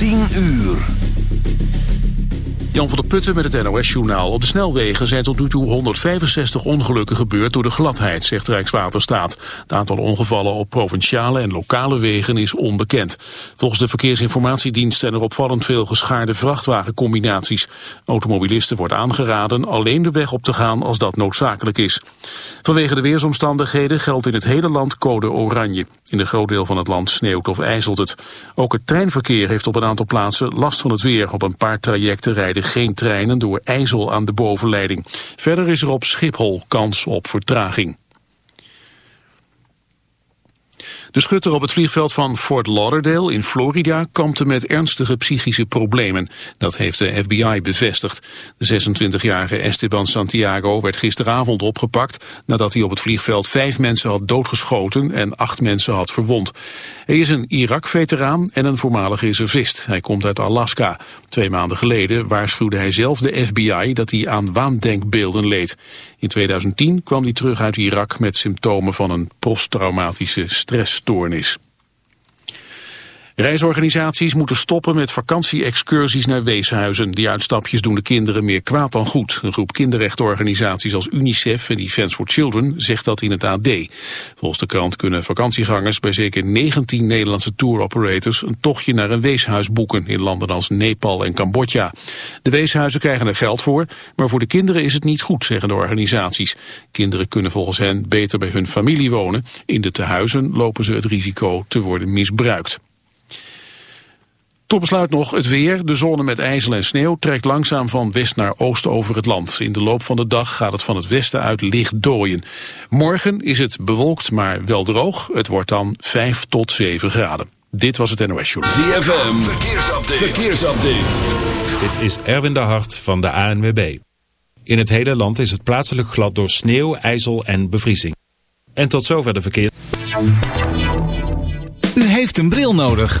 10 uur. Jan van der Putten met het NOS-journaal. Op de snelwegen zijn tot nu toe 165 ongelukken gebeurd door de gladheid, zegt Rijkswaterstaat. Het aantal ongevallen op provinciale en lokale wegen is onbekend. Volgens de Verkeersinformatiedienst zijn er opvallend veel geschaarde vrachtwagencombinaties. Automobilisten wordt aangeraden alleen de weg op te gaan als dat noodzakelijk is. Vanwege de weersomstandigheden geldt in het hele land code oranje. In een groot deel van het land sneeuwt of ijzelt het. Ook het treinverkeer heeft op een aantal plaatsen last van het weer. Op een paar trajecten rijden geen treinen door ijzel aan de bovenleiding. Verder is er op Schiphol kans op vertraging. De schutter op het vliegveld van Fort Lauderdale in Florida kampte met ernstige psychische problemen. Dat heeft de FBI bevestigd. De 26-jarige Esteban Santiago werd gisteravond opgepakt nadat hij op het vliegveld vijf mensen had doodgeschoten en acht mensen had verwond. Hij is een Irak-veteraan en een voormalige reservist. Hij komt uit Alaska. Twee maanden geleden waarschuwde hij zelf de FBI dat hij aan waandenkbeelden leed. In 2010 kwam hij terug uit Irak met symptomen van een posttraumatische stressstoornis. Reisorganisaties moeten stoppen met vakantie-excursies naar weeshuizen. Die uitstapjes doen de kinderen meer kwaad dan goed. Een groep kinderrechtenorganisaties als UNICEF en Defence for Children zegt dat in het AD. Volgens de krant kunnen vakantiegangers bij zeker 19 Nederlandse tour-operators een tochtje naar een weeshuis boeken in landen als Nepal en Cambodja. De weeshuizen krijgen er geld voor, maar voor de kinderen is het niet goed, zeggen de organisaties. Kinderen kunnen volgens hen beter bij hun familie wonen. In de tehuizen lopen ze het risico te worden misbruikt. Tot besluit nog het weer. De zone met ijzel en sneeuw trekt langzaam van west naar oost over het land. In de loop van de dag gaat het van het westen uit licht dooien. Morgen is het bewolkt, maar wel droog. Het wordt dan 5 tot 7 graden. Dit was het NOS Show. ZFM, verkeersupdate. verkeersupdate. Dit is Erwin de Hart van de ANWB. In het hele land is het plaatselijk glad door sneeuw, ijzel en bevriezing. En tot zover de verkeer. U heeft een bril nodig.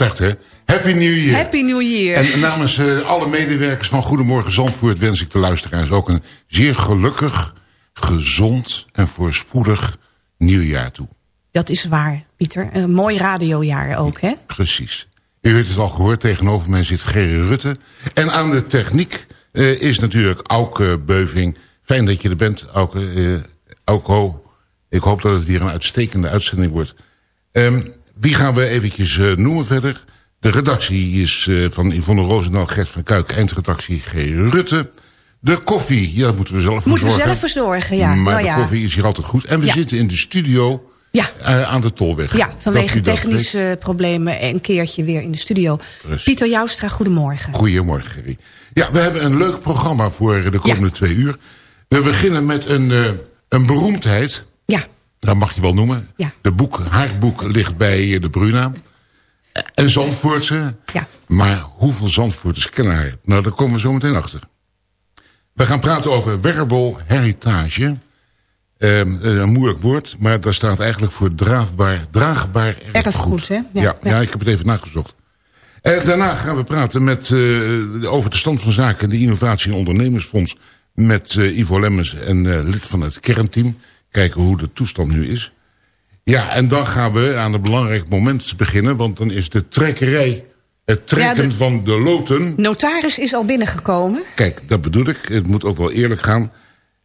Start, hè? Happy New Year. Happy New Year. En namens eh, alle medewerkers van Goedemorgen Zandvoort... wens ik de luisteraars ook een zeer gelukkig, gezond en voorspoedig nieuwjaar toe. Dat is waar, Pieter. Een mooi radiojaar ook, hè? Precies. U heeft het al gehoord, tegenover mij zit Gerry Rutte. En aan de techniek eh, is natuurlijk Auke Beuving. Fijn dat je er bent, Auke. eh Auko. Ik hoop dat het weer een uitstekende uitzending wordt. Ehm, wie gaan we eventjes eh, noemen verder? De redactie is eh, van Yvonne Roosendaal, Gert van Kuik, eindredactie G. Rutte. De koffie, ja, dat moeten we zelf Moeten we verzorgen. zelf verzorgen, ja. Maar Nou de ja. koffie is hier altijd goed. En we Ja. zitten in de studio Ja. eh, aan de Tolweg. Ja, vanwege technische problemen een keertje weer in de studio. Precies. Pieter Joustra, goedemorgen. Goedemorgen, Gerry. Ja, we hebben een leuk programma voor de komende twee uur. We beginnen met een, een beroemdheid. Ja, Dat mag je wel noemen. Ja. De boek, haar boek ligt bij eh, de Bruna. Een Zandvoortse. Ja. Maar hoeveel Zandvoorters kennen haar? Nou, daar komen we zo meteen achter. We gaan praten over wearable heritage. Ehm, eh, een moeilijk woord, maar daar staat eigenlijk voor draagbaar, draagbaar erfgoed. Erfgoed, hè? Ja, Ja, ik heb het even nagezocht. Eh, daarna gaan we praten met, eh, over de stand van zaken... de Innovatie- en Ondernemersfonds... met eh, Ivo Lemmens en eh, lid van het kernteam. Kijken hoe de toestand nu is. Ja, en dan gaan we aan een belangrijk moment beginnen... want dan is de trekkerij, het trekken Ja, de- van de loten... notaris is al binnengekomen. Kijk, dat bedoel ik. Het moet ook wel eerlijk gaan.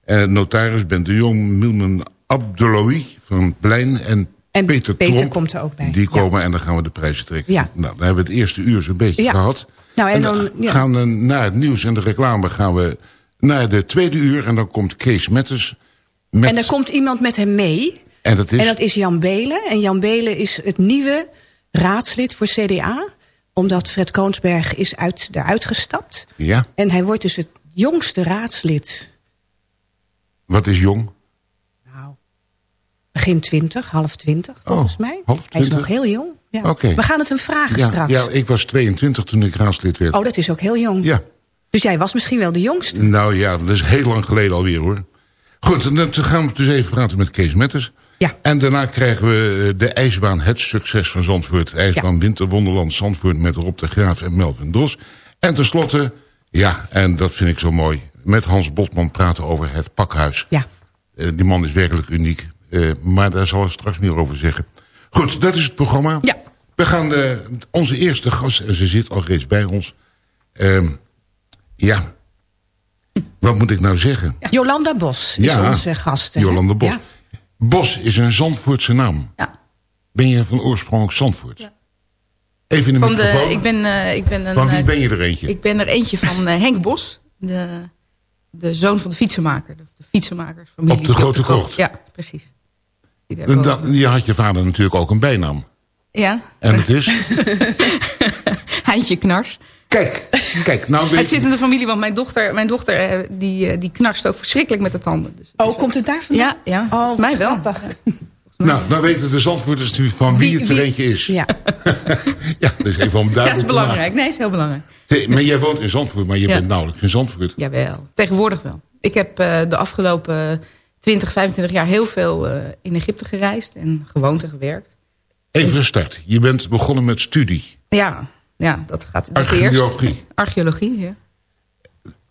Eh, notaris Ben de Jong, Milman Abdeloui van Plein en, En Peter, Peter Tromp. komt er ook bij, Die ja. komen en dan gaan we de prijzen trekken. Ja. Nou, dan hebben we het eerste uur zo'n beetje gehad. Nou, en dan- ja. gaan we na het nieuws en de reclame gaan we naar de tweede uur. En dan komt Kees Metters. Met, En er komt iemand met hem mee. en dat is, En dat is Jan Belen. En Jan Belen is het nieuwe raadslid voor CDA. Omdat Fred Koonsberg is uit, eruit gestapt. Ja, En hij wordt dus het jongste raadslid. wat is jong? Nou, begin twintig, half twintig volgens Oh, mij. half Hij is 20? nog heel jong. Ja. Oké. We gaan het hem vragen Ja, straks. ja, ik was 22 toen ik raadslid werd. Oh, dat is ook heel jong. Ja. Dus jij was misschien wel de jongste. Nou ja, dat is heel lang geleden alweer hoor. Goed, en dan gaan we dus even praten met Kees Metters. Ja. En daarna krijgen we eh, de ijsbaan Het Succes van Zandvoort. IJsbaan Winterwonderland Zandvoort met Rob de Graaf en Melvin Dros. En tenslotte, ja, en dat vind ik zo mooi... met Hans Botman praten over het pakhuis. Ja. Eh, die man is werkelijk uniek. Eh, maar daar zal ik straks meer over zeggen. Goed, dat is het programma. Ja. We gaan de, onze eerste gast, en ze zit al reeds bij ons... Ehm, ja, wat moet ik nou zeggen? Jolanda Bos is onze gast. Jolanda Bos. Ja. Bos is een Zandvoortse naam. Ja. Ben je van oorsprong Zandvoort? Even in de Van microfoon. de, ik, ben, eh, ik ben een. Van wie eh, ben je er eentje? Ik ben er eentje van eh, Henk Bos, de, de zoon van de fietsenmaker. De, de fietsenmakersfamilie. Op de Grote Krocht. Ja, precies. En dan, je had je vader natuurlijk ook een bijnaam. Ja, En het is? Heintje Knars. Kijk, kijk, nou Het zit in de familie, want mijn dochter, mijn dochter eh, die, eh, die knarst ook verschrikkelijk met de tanden. Dus Oh, is- komt het daar vandaan? Ja, ja Oh, volgens mij wel. grappig. Nou, nou weten de Zandvoorters natuurlijk van wie, het er eentje is. Ja. Ja, dat is even om duidelijk dat is belangrijk. Nee, is heel belangrijk. Hey, Maar jij woont in Zandvoort, maar je Ja. bent nauwelijks in Zandvoort. Jawel, tegenwoordig wel. Ik heb eh, de afgelopen 20, 25 jaar heel veel eh, in Egypte gereisd en gewoond en gewerkt. Even de start. Je bent begonnen met studie. Ja, ja dat gaat Archeologie. eerst. Archeologie, ja.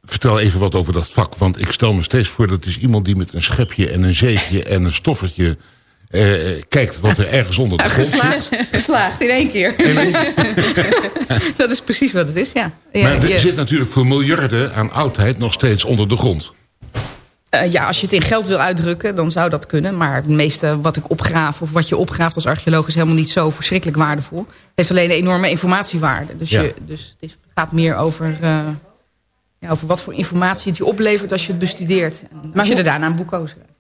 Vertel even wat over dat vak. Want ik stel me steeds voor dat is iemand die met een schepje en een zeefje en een stoffertje... eh, kijkt wat er ergens onder de grond zit. Geslaagd, geslaagd in één keer. dat is precies wat het is, ja. ja, Maar er je- zit natuurlijk voor miljarden aan oudheid nog steeds onder de grond. Eh, ja, als je het in geld wil uitdrukken, dan zou dat kunnen. Maar het meeste wat ik opgraaf of wat je opgraaft als archeoloog... is helemaal niet zo verschrikkelijk waardevol. Het heeft alleen een enorme informatiewaarde. Dus, Ja. je, dus het is, gaat meer over, eh, ja, over wat voor informatie het je oplevert als je het bestudeert. En als je er daarna een boek over schrijft.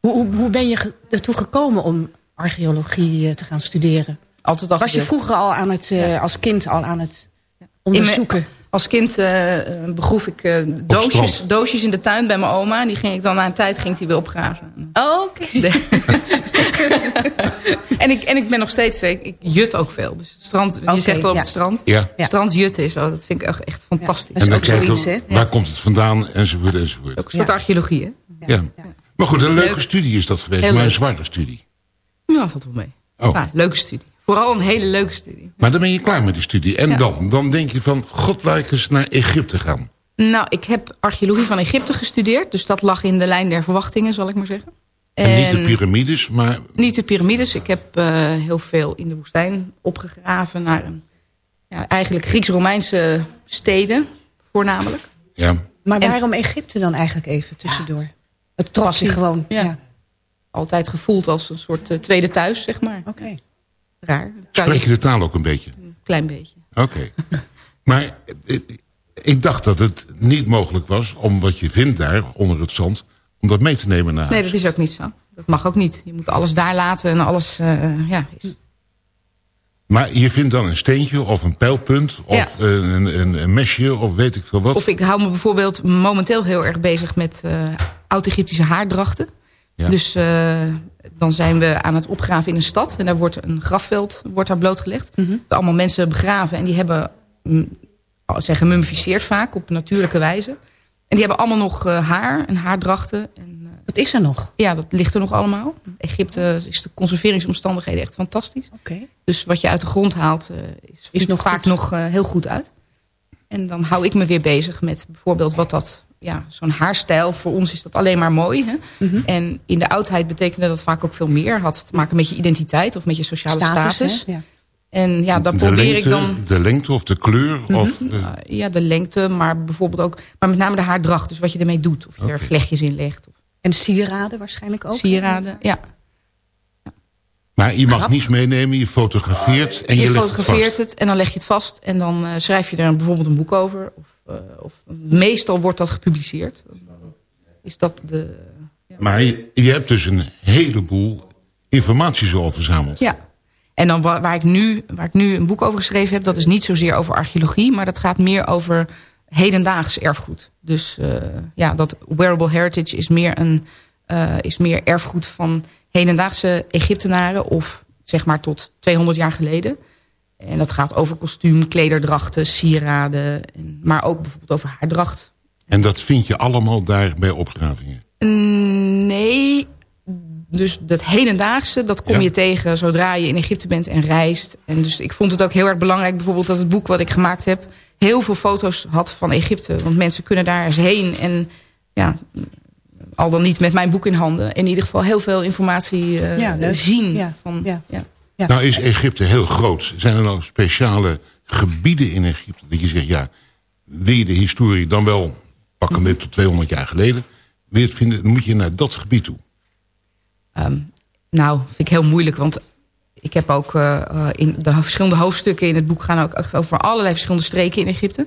Hoe, hoe, hoe ben je ge- ertoe gekomen om archeologie eh, te gaan studeren? Altijd al Was je vroeger al aan het, als kind al aan het onderzoeken? In mijn- als kind eh, begroef ik eh, doosjes, doosjes in de tuin bij mijn oma. En die ging ik dan na een tijd ging die weer opgraven. Oh, oké. en, ik, en ik ben nog steeds, eh, ik, ik jut ook veel. Dus strand, Oké, je zegt wel op ja. het strand. Ja. Ja. Strand jutten is, oh, dat vind ik echt, echt fantastisch. dat is dan ook zoiets, hè? Waar komt het vandaan, enzovoort, enzovoort. Ook een soort archeologie, hè? Ja. Maar goed, een leuke Leuk. studie is dat geweest. Heel maar een leuk. zware studie. Ja, valt wel mee. Oh. Ja, leuke studie. Vooral een hele leuke studie. Maar dan ben je klaar met die studie. En Ja. dan? Dan denk je van, god laat ik eens naar Egypte gaan. Nou, ik heb archeologie van Egypte gestudeerd. Dus dat lag in de lijn der verwachtingen, zal ik maar zeggen. En, niet de piramides, maar Niet de piramides. Ik heb eh, heel veel in de woestijn opgegraven naar een, ja, eigenlijk Grieks-Romeinse steden, voornamelijk. ja. Maar En- waarom Egypte dan eigenlijk even tussendoor? Het trok je gewoon. Ja. Ja. Altijd gevoeld als een soort eh, tweede thuis, zeg maar. Oké. Raar. Spreek je de taal ook een beetje? Een klein beetje. Oké. maar eh, ik dacht dat het niet mogelijk was om wat je vindt daar onder het zand... om dat mee te nemen naar Nee, huis. dat is ook niet zo. Dat mag ook niet. Je moet alles daar laten en alles... eh, ja, is- Maar je vindt dan een steentje of een pijlpunt of Ja. een, een, een mesje of weet ik veel wat. Of ik hou me bijvoorbeeld momenteel heel erg bezig met eh oud-Egyptische haardrachten. Ja. Dus eh, dan zijn we aan het opgraven in een stad. En daar wordt een grafveld wordt daar blootgelegd. Zijn allemaal mensen begraven. En die hebben, mm, zijn gemummificeerd vaak op natuurlijke wijze. En die hebben allemaal nog eh, haar en haardrachten. En, eh, Wat is er nog? ja, dat ligt er nog allemaal. Egypte is de conserveringsomstandigheden echt fantastisch. Oké. Dus wat je uit de grond haalt, eh, is, is nog vaak goed. nog heel goed uit. En dan hou ik me weer bezig met bijvoorbeeld wat dat... Ja, zo'n haarstijl, voor ons is dat alleen maar mooi. Hè? Mhm. En in de oudheid betekende dat vaak ook veel meer. Had te maken met je identiteit of met je sociale status. Ja. En ja, dan de, probeer lengte, ik dan... de lengte of de kleur of... eh, uh, ja, de lengte, maar bijvoorbeeld ook... Maar met name de haardracht, dus wat je ermee doet. Of je er vlechtjes in legt. Of En sieraden waarschijnlijk ook. sieraden, ja. maar je mag Grap. niets meenemen, je fotografeert en je, je legt het fotografeert vast. het en dan leg je het vast. En dan eh, schrijf je er bijvoorbeeld een boek over. Of, of meestal wordt dat gepubliceerd. Is dat de... Maar je, je hebt dus een heleboel informatie zo verzameld. Ja. En dan wa- waar ik, nu, waar ik nu een boek over geschreven heb... dat is niet zozeer over archeologie... maar dat gaat meer over hedendaags erfgoed. Dus eh, ja, dat wearable heritage is meer, een, eh, is meer erfgoed van hedendaagse Egyptenaren... of zeg maar tot 200 jaar geleden. En dat gaat over kostuum, klederdrachten, sieraden... En, maar ook bijvoorbeeld over haardracht. En dat vind je allemaal daar bij opgravingen. Mm, Nee, dus dat hedendaagse, dat kom Ja. je tegen zodra je in Egypte bent en reist. En dus ik vond het ook heel erg belangrijk bijvoorbeeld dat het boek wat ik gemaakt heb... heel veel foto's had van Egypte. Want mensen kunnen daar eens heen en ja, al dan niet met mijn boek in handen... in ieder geval heel veel informatie eh, Ja, zien. Ja, Van, ja. Ja. Nou is Egypte heel groot. Zijn er nou speciale gebieden in Egypte dat je zegt... ja, wil je de historie dan wel pakken met tot 200 jaar geleden... wil je het vinden, dan moet je naar dat gebied toe. Ehm, nou, vind ik heel moeilijk, want ik heb ook eh, eh, in de verschillende hoofdstukken in het boek gaan ook echt over allerlei verschillende streken in Egypte.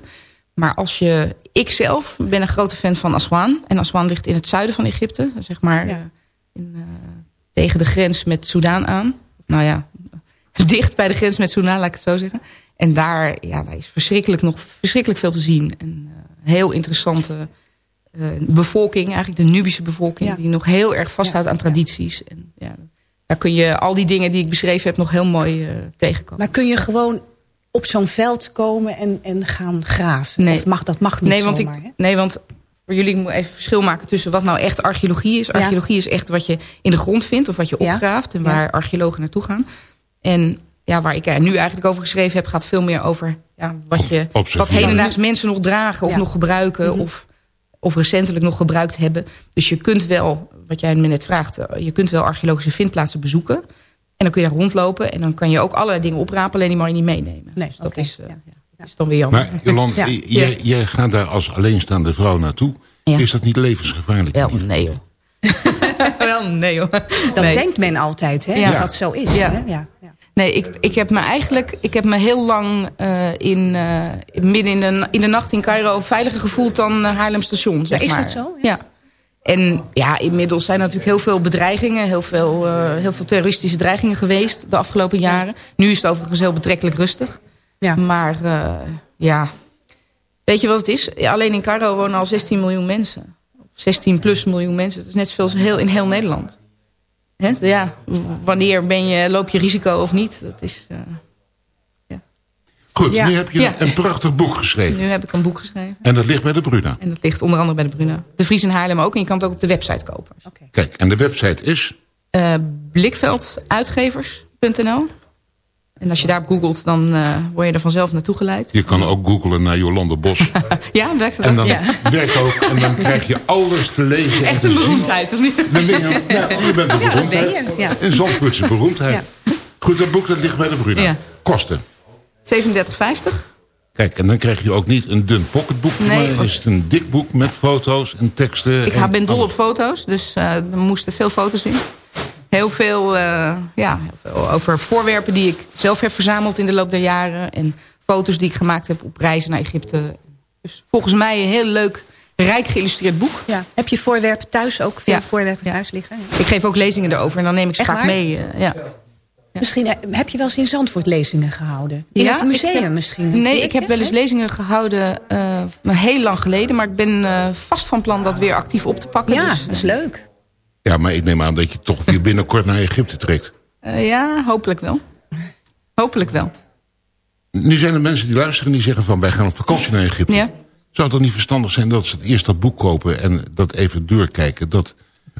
Maar als je, ik zelf ben een grote fan van Aswan. En Aswan ligt in het zuiden van Egypte, zeg maar Ja. in, eh, tegen de grens met Soudaan aan. Nou ja, dicht bij de grens met Soudaan, laat ik het zo zeggen. En daar, ja, daar is verschrikkelijk nog verschrikkelijk veel te zien. En eh, heel interessante eh, bevolking, eigenlijk de Nubische bevolking... Ja. die nog heel erg vasthoudt Ja, aan tradities. En, ja, daar kun je al die dingen die ik beschreven heb nog heel mooi eh, tegenkomen. Maar kun je gewoon op zo'n veld komen en, en gaan graven? Nee. Of mag, dat mag niet nee, want zomaar, ik, hè? nee, want voor jullie moet even verschil maken tussen wat nou echt archeologie is. Archeologie is echt wat je in de grond vindt of wat je opgraaft en waar archeologen naartoe gaan. En ja, waar ik er nu eigenlijk over geschreven heb, gaat veel meer over ja, wat, je, wat hedendaags mensen nog dragen of Ja. nog gebruiken Mhm. of, of recentelijk nog gebruikt hebben. Dus je kunt wel, wat jij me net vraagt, eh, je kunt wel archeologische vindplaatsen bezoeken. En dan kun je daar rondlopen en dan kan je ook allerlei dingen oprapen, alleen die mag je niet meenemen. Nee, dus dat is, eh, ja. ja, dat is dan weer jammer. Maar Jolande, Ja. jij, jij gaat daar als alleenstaande vrouw naartoe. Ja. Is dat niet levensgevaarlijk? Wel, nee joh. Wel, nee. Dat nee. denkt men altijd, hè? Ja. Dat dat zo is. Ja. Hè? Ja. Nee, ik, ik heb me eigenlijk, ik heb me heel lang eh, in, eh, midden in de, in de nacht in Cairo veiliger gevoeld dan eh, Haarlem station, zeg is maar. dat zo? Ja. En ja, inmiddels zijn er natuurlijk heel veel bedreigingen, heel veel, heel veel terroristische dreigingen geweest de afgelopen jaren. Nu is het overigens heel betrekkelijk rustig. Ja. Maar ja, weet je wat het is? Alleen in Cairo wonen al 16 miljoen mensen. 16 plus miljoen mensen. Dat is net zoveel als heel, in heel Nederland. Hè? Ja, wanneer ben je, loop je risico of niet? Dat is, eh, Goed, Ja. nu heb je Ja. een prachtig boek geschreven. nu heb ik een boek geschreven. En dat ligt bij de Bruna. En dat ligt onder andere bij de Bruna. De Vries in Haarlem ook. En je kan het ook op de website kopen. Kijk, en de website is... Eh, blikvelduitgevers.nl En als je daarop googelt, dan eh, word je er vanzelf naartoe geleid. Je kan ook googlen naar Jolande Bos. Ja, werkt het En dan Ja. werkt ook. En dan krijg je alles te lezen en Echt een beroemdheid, of niet? Dan ben je, ja, je bent een Ja, dat ben beroemdheid. je, ja. Een Zandvoortse beroemdheid. Goed, dat boek dat ligt bij de Bruna. Ja. Kosten. 37,50. Kijk, en dan krijg je ook niet een dun pocketboek. Nee. maar is het een dik boek met foto's en teksten. Ik en ben dol op foto's, dus eh, er moesten veel foto's in. Heel veel, eh, ja, over voorwerpen die ik zelf heb verzameld in de loop der jaren. En foto's die ik gemaakt heb op reizen naar Egypte. Dus volgens mij een heel leuk, rijk geïllustreerd boek. Ja. Heb je voorwerpen thuis ook? Veel Ja. voorwerpen thuis liggen? Ja. Ik geef ook lezingen erover en dan neem ik ze Echt vaak waar? mee. eh, ja. Misschien eh, heb je wel eens in Zandvoort lezingen gehouden? In het museum heb- misschien? Nee, ik heb wel eens lezingen gehouden, eh, maar heel lang geleden. Maar ik ben vast van plan dat weer actief op te pakken. Ja, dus, dat is leuk. Ja, maar ik neem aan dat je toch weer binnenkort naar Egypte trekt. eh, ja, hopelijk wel. Hopelijk wel. Nu zijn er mensen die luisteren en die zeggen van... wij gaan op vakantie naar Egypte. Ja. Zou het dan niet verstandig zijn dat ze het eerst dat boek kopen... en dat even doorkijken, dat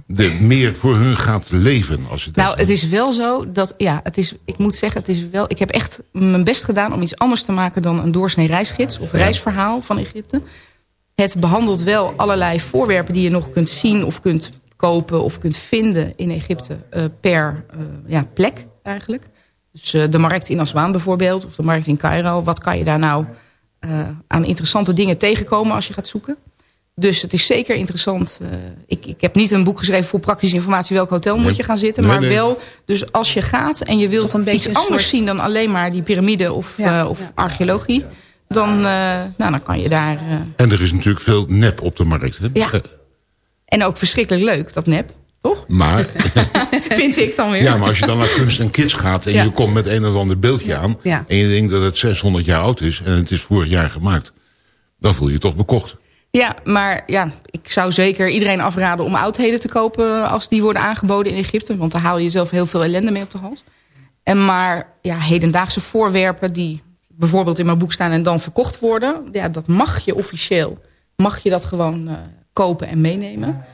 de meer voor hun gaat leven? Als het Nou, het is wel zo dat, ja, het is, ik moet zeggen, het is wel, ik heb echt mijn best gedaan om iets anders te maken dan een doorsnee reisgids of reisverhaal van Egypte. Het behandelt wel allerlei voorwerpen die je nog kunt zien of kunt kopen of kunt vinden in Egypte eh, per eh, ja, plek eigenlijk. Dus eh, de markt in Aswan bijvoorbeeld of de markt in Cairo. Wat kan je daar nou eh, aan interessante dingen tegenkomen als je gaat zoeken? Dus het is zeker interessant. Eh, ik, ik heb niet een boek geschreven voor praktische informatie... welk hotel moet je gaan zitten. Nee, maar nee. wel, dus als je gaat en je wilt een iets anders soort- zien... dan alleen maar die piramide of, Ja, eh, of ja. archeologie... Dan, eh, nou, dan kan je daar... eh, En er is natuurlijk veel nep op de markt. Hè? Ja. En ook verschrikkelijk leuk, dat nep. Toch? Maar, Vind ik dan weer. ja, maar als je dan naar kunst en kids gaat... en Ja. je komt met een of ander beeldje aan... Ja. en je denkt dat het 600 jaar oud is... en het is vorig jaar gemaakt... dan voel je je toch bekocht. Ja, maar ja, ik zou zeker iedereen afraden om oudheden te kopen als die worden aangeboden in Egypte. Want daar haal je zelf heel veel ellende mee op de hals. En maar ja, hedendaagse voorwerpen die bijvoorbeeld in mijn boek staan en dan verkocht worden. Ja, dat mag je officieel. Mag je dat gewoon eh, kopen en meenemen.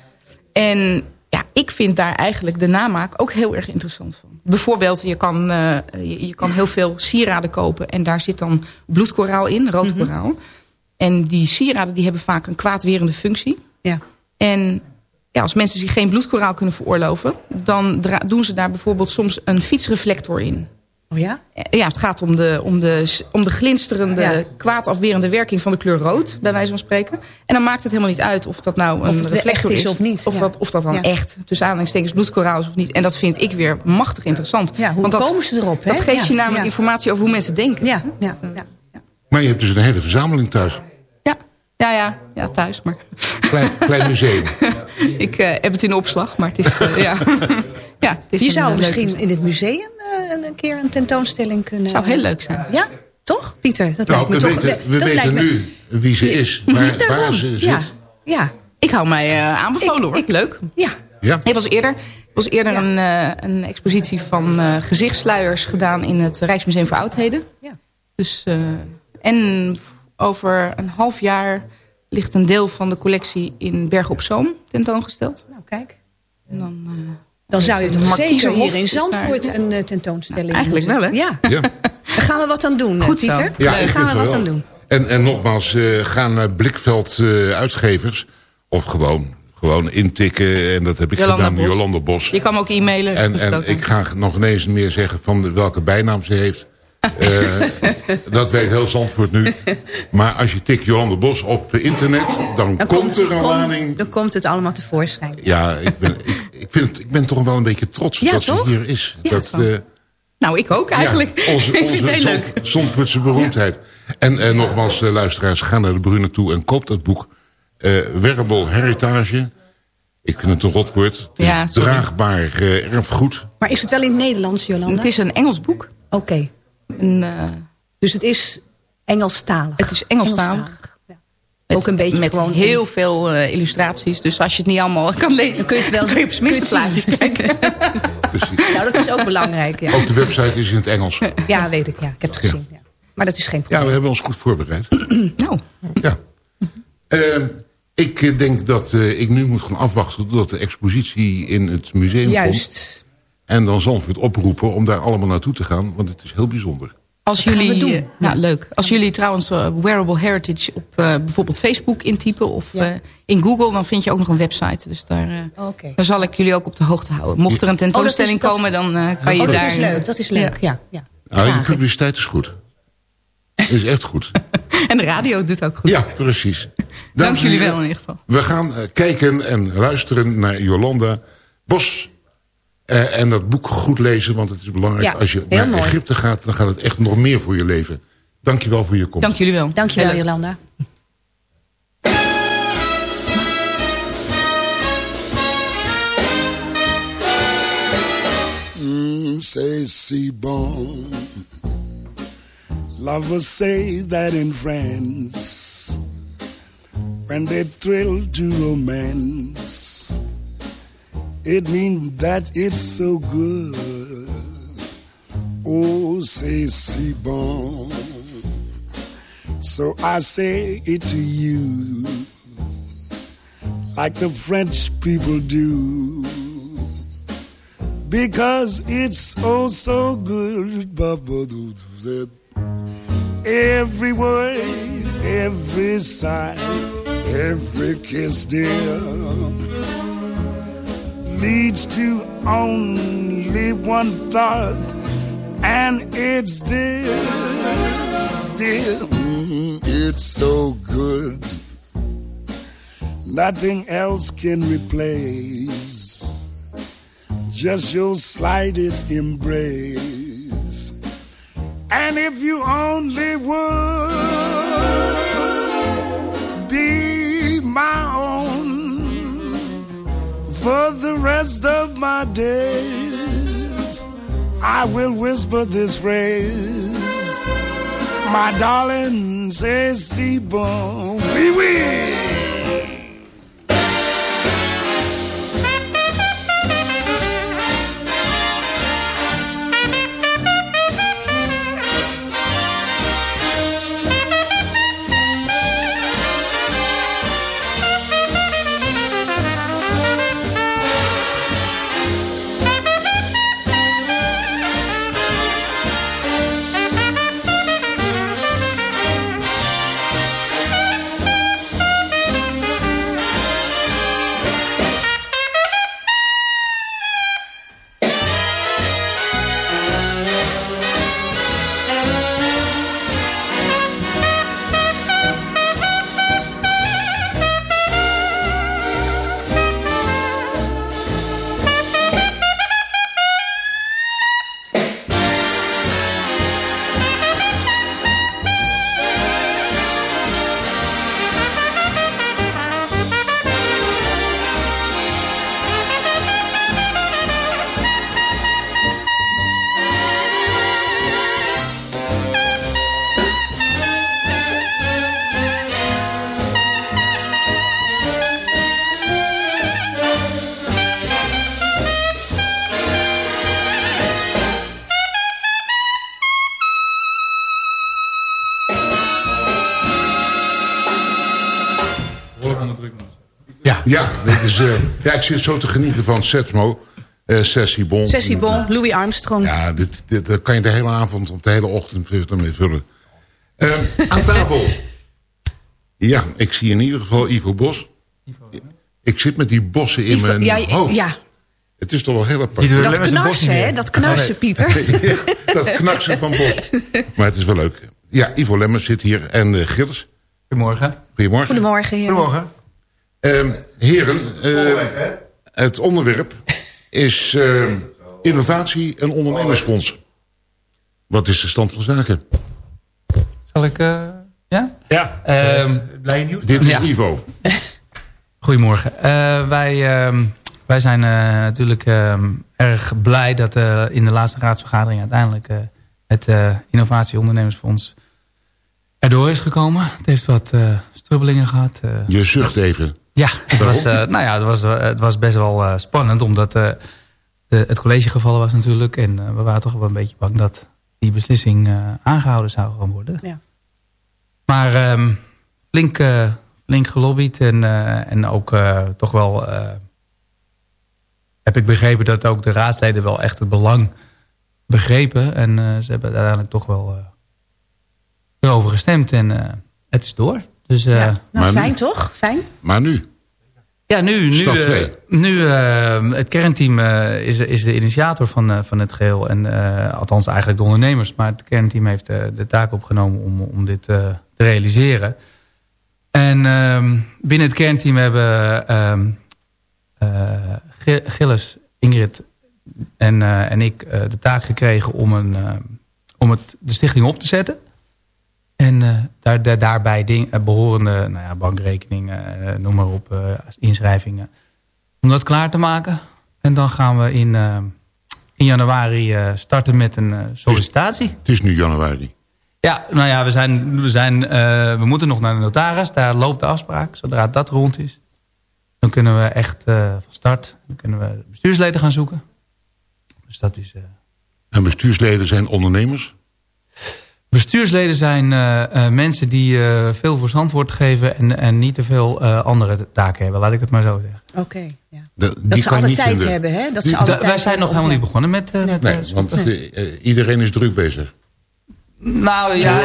En ja, ik vind daar eigenlijk de namaak ook heel erg interessant van. Bijvoorbeeld, je kan, eh, je, je kan heel veel sieraden kopen. En daar zit dan bloedkoraal in, rood koraal. En die sieraden die hebben vaak een kwaadwerende functie. Ja. En ja, als mensen zich geen bloedkoraal kunnen veroorloven... dan doen ze daar bijvoorbeeld soms een fietsreflector in. Oh ja? Eh, Ja, het gaat om de, om de, om de glinsterende, Ja. kwaadafwerende werking van de kleur rood, bij wijze van spreken. En dan maakt het helemaal niet uit of dat nou een reflector is of niet, Of, ja. dat, of dat dan Ja. echt, tussen aanhalingstekens, bloedkoraal is of niet. En dat vind ik weer machtig interessant. Ja, hoe Want dat, komen ze erop? Hè? Dat geeft Ja, je namelijk ja. informatie over hoe mensen denken. Ja, ja, ja. Maar je hebt dus een hele verzameling thuis. Ja, ja, ja, ja thuis. Maar Klein, klein museum. ik eh, heb het in opslag, maar het is... eh, ja. ja, het is Je zou misschien leuk- in het museum eh, een, keer een tentoonstelling kunnen... Het zou heel leuk zijn. Ja, toch, Pieter? Dat Nou, lijkt we me toch... weten, we dat weten lijkt me- nu wie ze is. Maar Daarom, waar ze ja, zit. ja, Ik hou mij eh, aanbevolen Ik- hoor. ik- leuk. ja. Ja. Ik was eerder, was eerder Ja. een, eh, een expositie van eh gezichtsluiers gedaan in het Rijksmuseum voor Oudheden. Ja. Dus, eh, en over een half jaar ligt een deel van de collectie in Bergen op Zoom tentoongesteld. Nou, kijk. En dan, eh, Dan zou je toch zeker hier in Zandvoort een eh, tentoonstelling eigenlijk moeten- wel, hè? Ja, Ja. daar gaan we wat aan doen, eh, Goed. Pieter. Ja, daar gaan we wat wel. aan doen. En, en nogmaals, eh, ga naar Blikveld eh, uitgevers. Of gewoon, gewoon intikken. En dat heb ik Jolanda gedaan. Bos. Jolanda Bos. je kan me ook e-mailen. En, en ik ga nog ineens meer zeggen van de- welke bijnaam ze heeft. Eh, dat weet heel Zandvoort nu. Maar als je tikt Jolande Bos op internet, dan, Dan komt er een kom- lading. Dan komt het allemaal tevoorschijn. Ja, ik ben, ik, ik, vind het, ik ben toch wel een beetje trots Ja, dat toch? ze hier is. Ja, dat, toch? eh, Nou, ik ook eigenlijk. Ja, onze, ik vind het heel leuk. Zandvoortse beroemdheid. En eh, nogmaals, eh, luisteraars, ga naar de Brune toe en koop dat boek. eh Wearable Heritage. Ik vind het een rotwoord. Ja, sorry. draagbaar erfgoed. Maar is het wel in het Nederlands, Jolanda? Het is een Engels boek. Oké. Een, eh, Dus het is Engelstalig. het is Engelstalig. Ja. Met, Ook een beetje met gewoon heel veel eh, illustraties. Dus als je het niet allemaal kan lezen... Dan kun je het wel kun je op je het plaatjes kijken. Precies. Nou, dat is ook belangrijk. Ja, Ook de website is in het Engels. ja weet ik. Ja. Ik heb het gezien. Ja. Maar dat is geen Ja, probleem. we hebben ons goed voorbereid. nou, Ja. Eh, ik eh, denk dat eh, ik nu moet gaan afwachten... totdat de expositie in het museum komt. Juist. En dan Zandvoort oproepen om daar allemaal naartoe te gaan. Want het is heel bijzonder. Als gaan we jullie, doen. eh, nou, leuk. Als jullie trouwens eh, Wearable Heritage op eh, bijvoorbeeld Facebook intypen of Ja. eh, in Google, dan vind je ook nog een website. Dus daar, eh, Oké. daar zal ik jullie ook op de hoogte houden. Mocht er een tentoonstelling Oh, dat is- komen, dan eh, kan je Oh, dat daar... is leuk, dat is leuk. Ja, ja. Nou, je Graag. publiciteit is goed. Is echt goed. En de radio doet ook goed. Ja, precies. Dank en jullie wel in ieder geval. We gaan eh, kijken en luisteren naar Jolanda Bos. Eh, en dat boek goed lezen, want het is belangrijk. Ja, Als je naar mooi. Egypte gaat, dan gaat het echt nog meer voor je leven. Dank je wel voor je komst. Dank jullie wel. Dankjewel, Heel leuk. Jolanda. Mm, say, bon. Lovers say that in France, when they thrill to romance, it means that it's so good. Oh, say, see, bon. So I say it to you, like the French people do because it's oh so good. Every word, every sigh, every kiss, dear, leads to only one thought, and it's this, dear. Mm, it's so good. Nothing else can replace just your slightest embrace. And if you only would be my own for the rest of my days, I will whisper this phrase. My darling says, see, bon, oui, is, eh, ja, ik zit zo te genieten van Setmo. eh Sessie Bon. Sessie Bon, Louis Armstrong. Ja, dit, dit, daar kan je de hele avond of de hele ochtend mee vullen. Ehm, aan tafel. Ja, ik zie in ieder geval Ivo Bos. Ik zit met die bossen in Ivo- mijn ja, hoofd. ja, Het is toch wel heel apart. dat knarsen, hè? Dat knarsen, Pieter. dat knaksen van Bos. Maar het is wel leuk. Ja, Ivo Lemmers zit hier en uh, Gilles. Goedemorgen. Goedemorgen. Goedemorgen. Goedemorgen. Ehm, heren, eh, het onderwerp is eh, innovatie en ondernemersfonds. Wat is de stand van zaken? Zal ik... eh, ja? Ja, Ehm, blij nieuws. Dit is Ja. Ivo. Goedemorgen. Eh, wij, ehm, wij zijn eh, natuurlijk ehm, erg blij dat eh, in de laatste raadsvergadering uiteindelijk eh, het eh, Innovatie Ondernemersfonds erdoor is gekomen. Het heeft wat eh, strubbelingen gehad. eh. Je zucht even. Ja, het was, eh, nou ja, het was, eh, het was best wel eh, spannend omdat eh, de, het college gevallen was natuurlijk. En eh, we waren toch wel een beetje bang dat die beslissing eh, aangehouden zou gaan worden. Ja. Maar ehm, flink, flink gelobbyd en, eh, en ook eh, toch wel eh, heb ik begrepen dat ook de raadsleden wel echt het belang begrepen. En uh, ze hebben uiteindelijk toch wel uh, erover gestemd. En uh, het is door. Dus, ja, nou, maar fijn nu- toch? Fijn. Maar nu? Ja, nu, nu, eh, nu eh, het kernteam eh, is, is de initiator van, eh, van het geheel. En, eh, althans eigenlijk de ondernemers. Maar het kernteam heeft eh, de taak opgenomen om, om dit eh, te realiseren. En ehm, binnen het kernteam hebben ehm, eh, Gi- Gilles, Ingrid en, eh, en ik eh, de taak gekregen om, een, eh, om het, de stichting op te zetten. En eh, daar, daar- daarbij ding, eh, behorende nou ja, bankrekeningen, eh, noem maar op, inschrijvingen. Om dat klaar te maken. En dan gaan we in, in januari starten met een sollicitatie. Het is nu januari. Ja, nou ja, we, zijn, we, zijn, we moeten nog naar de notaris. Daar loopt de afspraak. Zodra dat rond is, dan kunnen we echt van start. Dan kunnen we bestuursleden gaan zoeken. Dus dat is... En bestuursleden zijn ondernemers? Bestuursleden zijn eh, eh, mensen die eh, veel voor Zandvoort geven... en, en niet te veel eh, andere taken hebben, laat ik het maar zo zeggen. Oké, ja. Dat die ze alle tijd hebben, hè? Dat Die- ze alle Da- tijd wij zijn nog helemaal niet begonnen met... eh, met Nee, eh, want de- iedereen is druk bezig. Nou ja,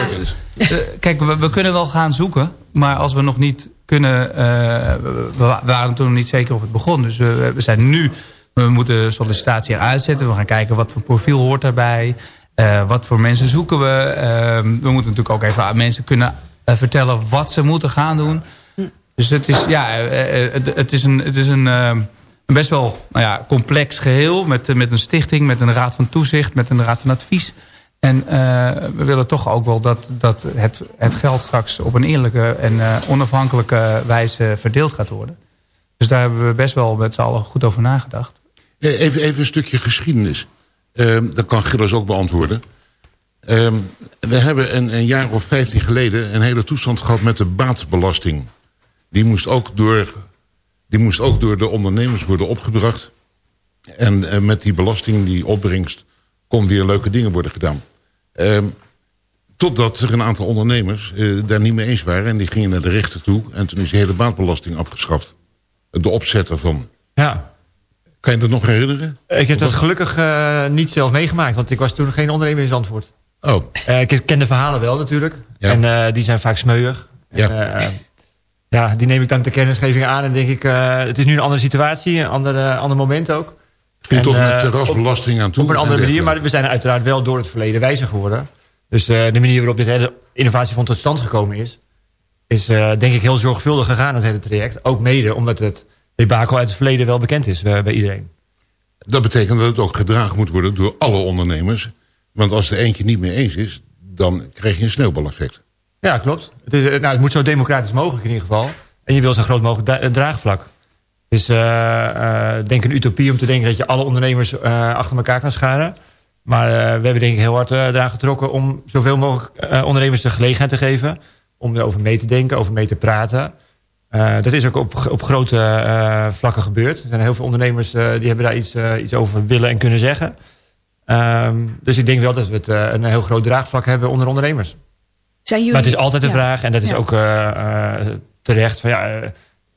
kijk, we, we kunnen wel gaan zoeken. Maar als we nog niet kunnen... eh, we, we waren toen nog niet zeker of het begon. Dus we, we zijn nu... We moeten sollicitatie eruit zetten. We gaan kijken wat voor profiel hoort daarbij. Eh, wat voor mensen zoeken we. Eh, we moeten natuurlijk ook even aan mensen kunnen eh, vertellen wat ze moeten gaan doen. Dus het is, ja, eh, het, is een, het is een, eh, een best wel nou ja, complex geheel. Met, met een stichting, met een raad van toezicht, met een raad van advies. En we willen toch ook wel dat, dat het, het geld straks op een eerlijke en onafhankelijke wijze verdeeld gaat worden. Dus daar hebben we best wel met z'n allen goed over nagedacht. Even, even een stukje geschiedenis. Ehm, dat kan Gilles ook beantwoorden. Ehm, we hebben een, een jaar of vijftien geleden een hele toestand gehad met de baatbelasting. Die moest ook door, die moest ook door de ondernemers worden opgebracht. En eh, met die belasting, die opbrengst, kon weer leuke dingen worden gedaan. Ehm, totdat er een aantal ondernemers eh, daar niet mee eens waren. En die gingen naar de rechter toe. En toen is de hele baatbelasting afgeschaft. De opzet ervan. Ja. Kan je dat nog herinneren? Ik heb dat gelukkig eh, niet zelf meegemaakt, want ik was toen geen ondernemer in Zandvoort. Oh. Eh, ik ken de verhalen wel natuurlijk. Ja. En eh, die zijn vaak smeuig. Ja. En, ja, die neem ik dan ter kennisgeving aan en denk ik, het is nu een andere situatie, een ander, ander moment ook. Ging En, toch met terrasbelasting aan toe? Op een en andere manier, maar we zijn uiteraard wel door het verleden wijzer geworden. Dus de manier waarop dit hele innovatiefonds tot stand gekomen is, is denk ik heel zorgvuldig gegaan, het hele traject. Ook mede omdat het debakel uit het verleden wel bekend is bij, bij iedereen. Dat betekent dat het ook gedragen moet worden door alle ondernemers. Want als er eentje niet mee eens is, dan krijg je een sneeuwbaleffect. Ja, klopt. Het, is, eh, nou, het moet zo democratisch mogelijk in ieder geval. En je wil zo groot mogelijk eh, draagvlak. Het is eh, eh, denk een utopie om te denken dat je alle ondernemers eh, achter elkaar kan scharen. Maar eh, we hebben denk ik heel hard eh, eraan getrokken om zoveel mogelijk eh, ondernemers de gelegenheid te geven. Om erover mee te denken, over mee te praten. Eh, dat is ook op, op grote eh, vlakken gebeurd. Er zijn heel veel ondernemers eh, die hebben daar iets, iets over willen en kunnen zeggen. Ehm, dus ik denk wel dat we het, een heel groot draagvlak hebben onder ondernemers. Zijn jullie... Maar het is altijd Ja. vraag, en dat is Ja. ook terecht. Van, ja,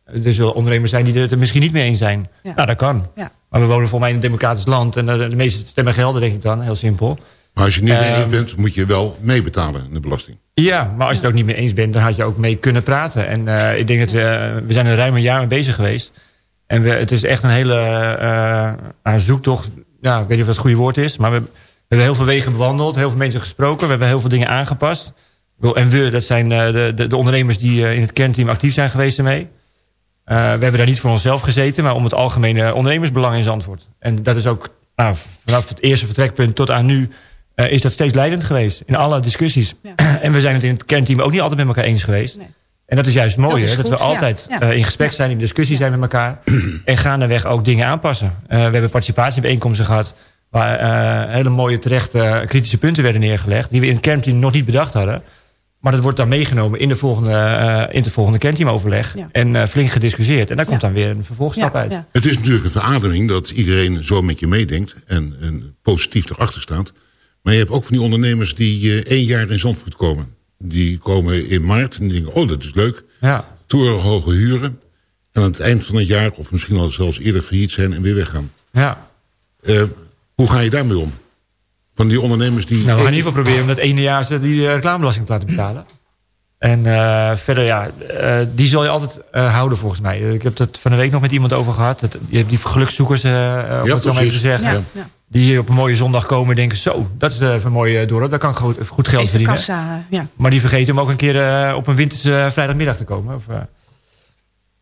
er zullen ondernemers zijn die het er misschien niet mee eens zijn. Ja. Nou, dat kan. Ja. Maar we wonen volgens mij in een democratisch land. En de meeste stemmen gelden, denk ik dan. Heel simpel. Maar als je het niet mee eens Ehm, bent, moet je wel meebetalen, de belasting. Ja, maar als je het ook niet mee eens bent, dan had je ook mee kunnen praten. En eh, ik denk dat we, eh, we zijn er ruim een jaar mee bezig geweest. En we, het is echt een hele eh, zoektocht. Ja, ik weet niet of dat het goede woord is. Maar we, we hebben heel veel wegen bewandeld. Heel veel mensen gesproken. We hebben heel veel dingen aangepast. En we, dat zijn de, de, de ondernemers die in het kernteam actief zijn geweest ermee. We hebben daar niet voor onszelf gezeten, maar om het algemene ondernemersbelang in Zandvoort. En dat is ook nou, vanaf het eerste vertrekpunt tot aan nu eh, is dat steeds leidend geweest. In alle discussies. en we zijn het in het kernteam ook niet altijd met elkaar eens geweest. En dat is juist mooi, Dat hè, dat we altijd ja. eh, in gesprek zijn, in discussie zijn met elkaar. en gaandeweg ook dingen aanpassen. Eh, we hebben participatiebijeenkomsten gehad... waar eh, hele mooie terechte eh, kritische punten werden neergelegd... die we in het kernteam nog niet bedacht hadden. Maar dat wordt dan meegenomen in, de volgende, eh, in het volgende kernteamoverleg. Ja. En eh, flink gediscussieerd. En daar komt Ja. dan weer een vervolgstap Ja, uit. ja. Het is natuurlijk een verademing dat iedereen zo met je meedenkt en, en positief erachter staat. Maar je hebt ook van die ondernemers die eh, één jaar in Zandvoort komen. Die komen in maart en die denken, oh dat is leuk. Ja. Torenhoge huren. En aan het eind van het jaar, of misschien al zelfs eerder failliet zijn en weer weggaan. Ja. Eh, hoe ga je daarmee om? Van die ondernemers die... Nou, we gaan in ieder geval proberen om dat ene jaar ze die eh, reclamebelasting te laten betalen. En eh, verder, ja, eh, die zal je altijd eh, houden volgens mij. Ik heb het van de week nog met iemand over gehad. Dat, je hebt die gelukszoekers, eh eh, om Ja, het zo maar even te zeggen. Ja, ja. Die hier op een mooie zondag komen en denken... zo, dat is eh, even een mooie dorp, daar kan ik goed, goed geld Even verdienen. kassa, ja. Maar die vergeten om ook een keer eh, op een winterse eh, vrijdagmiddag te komen. Of, eh.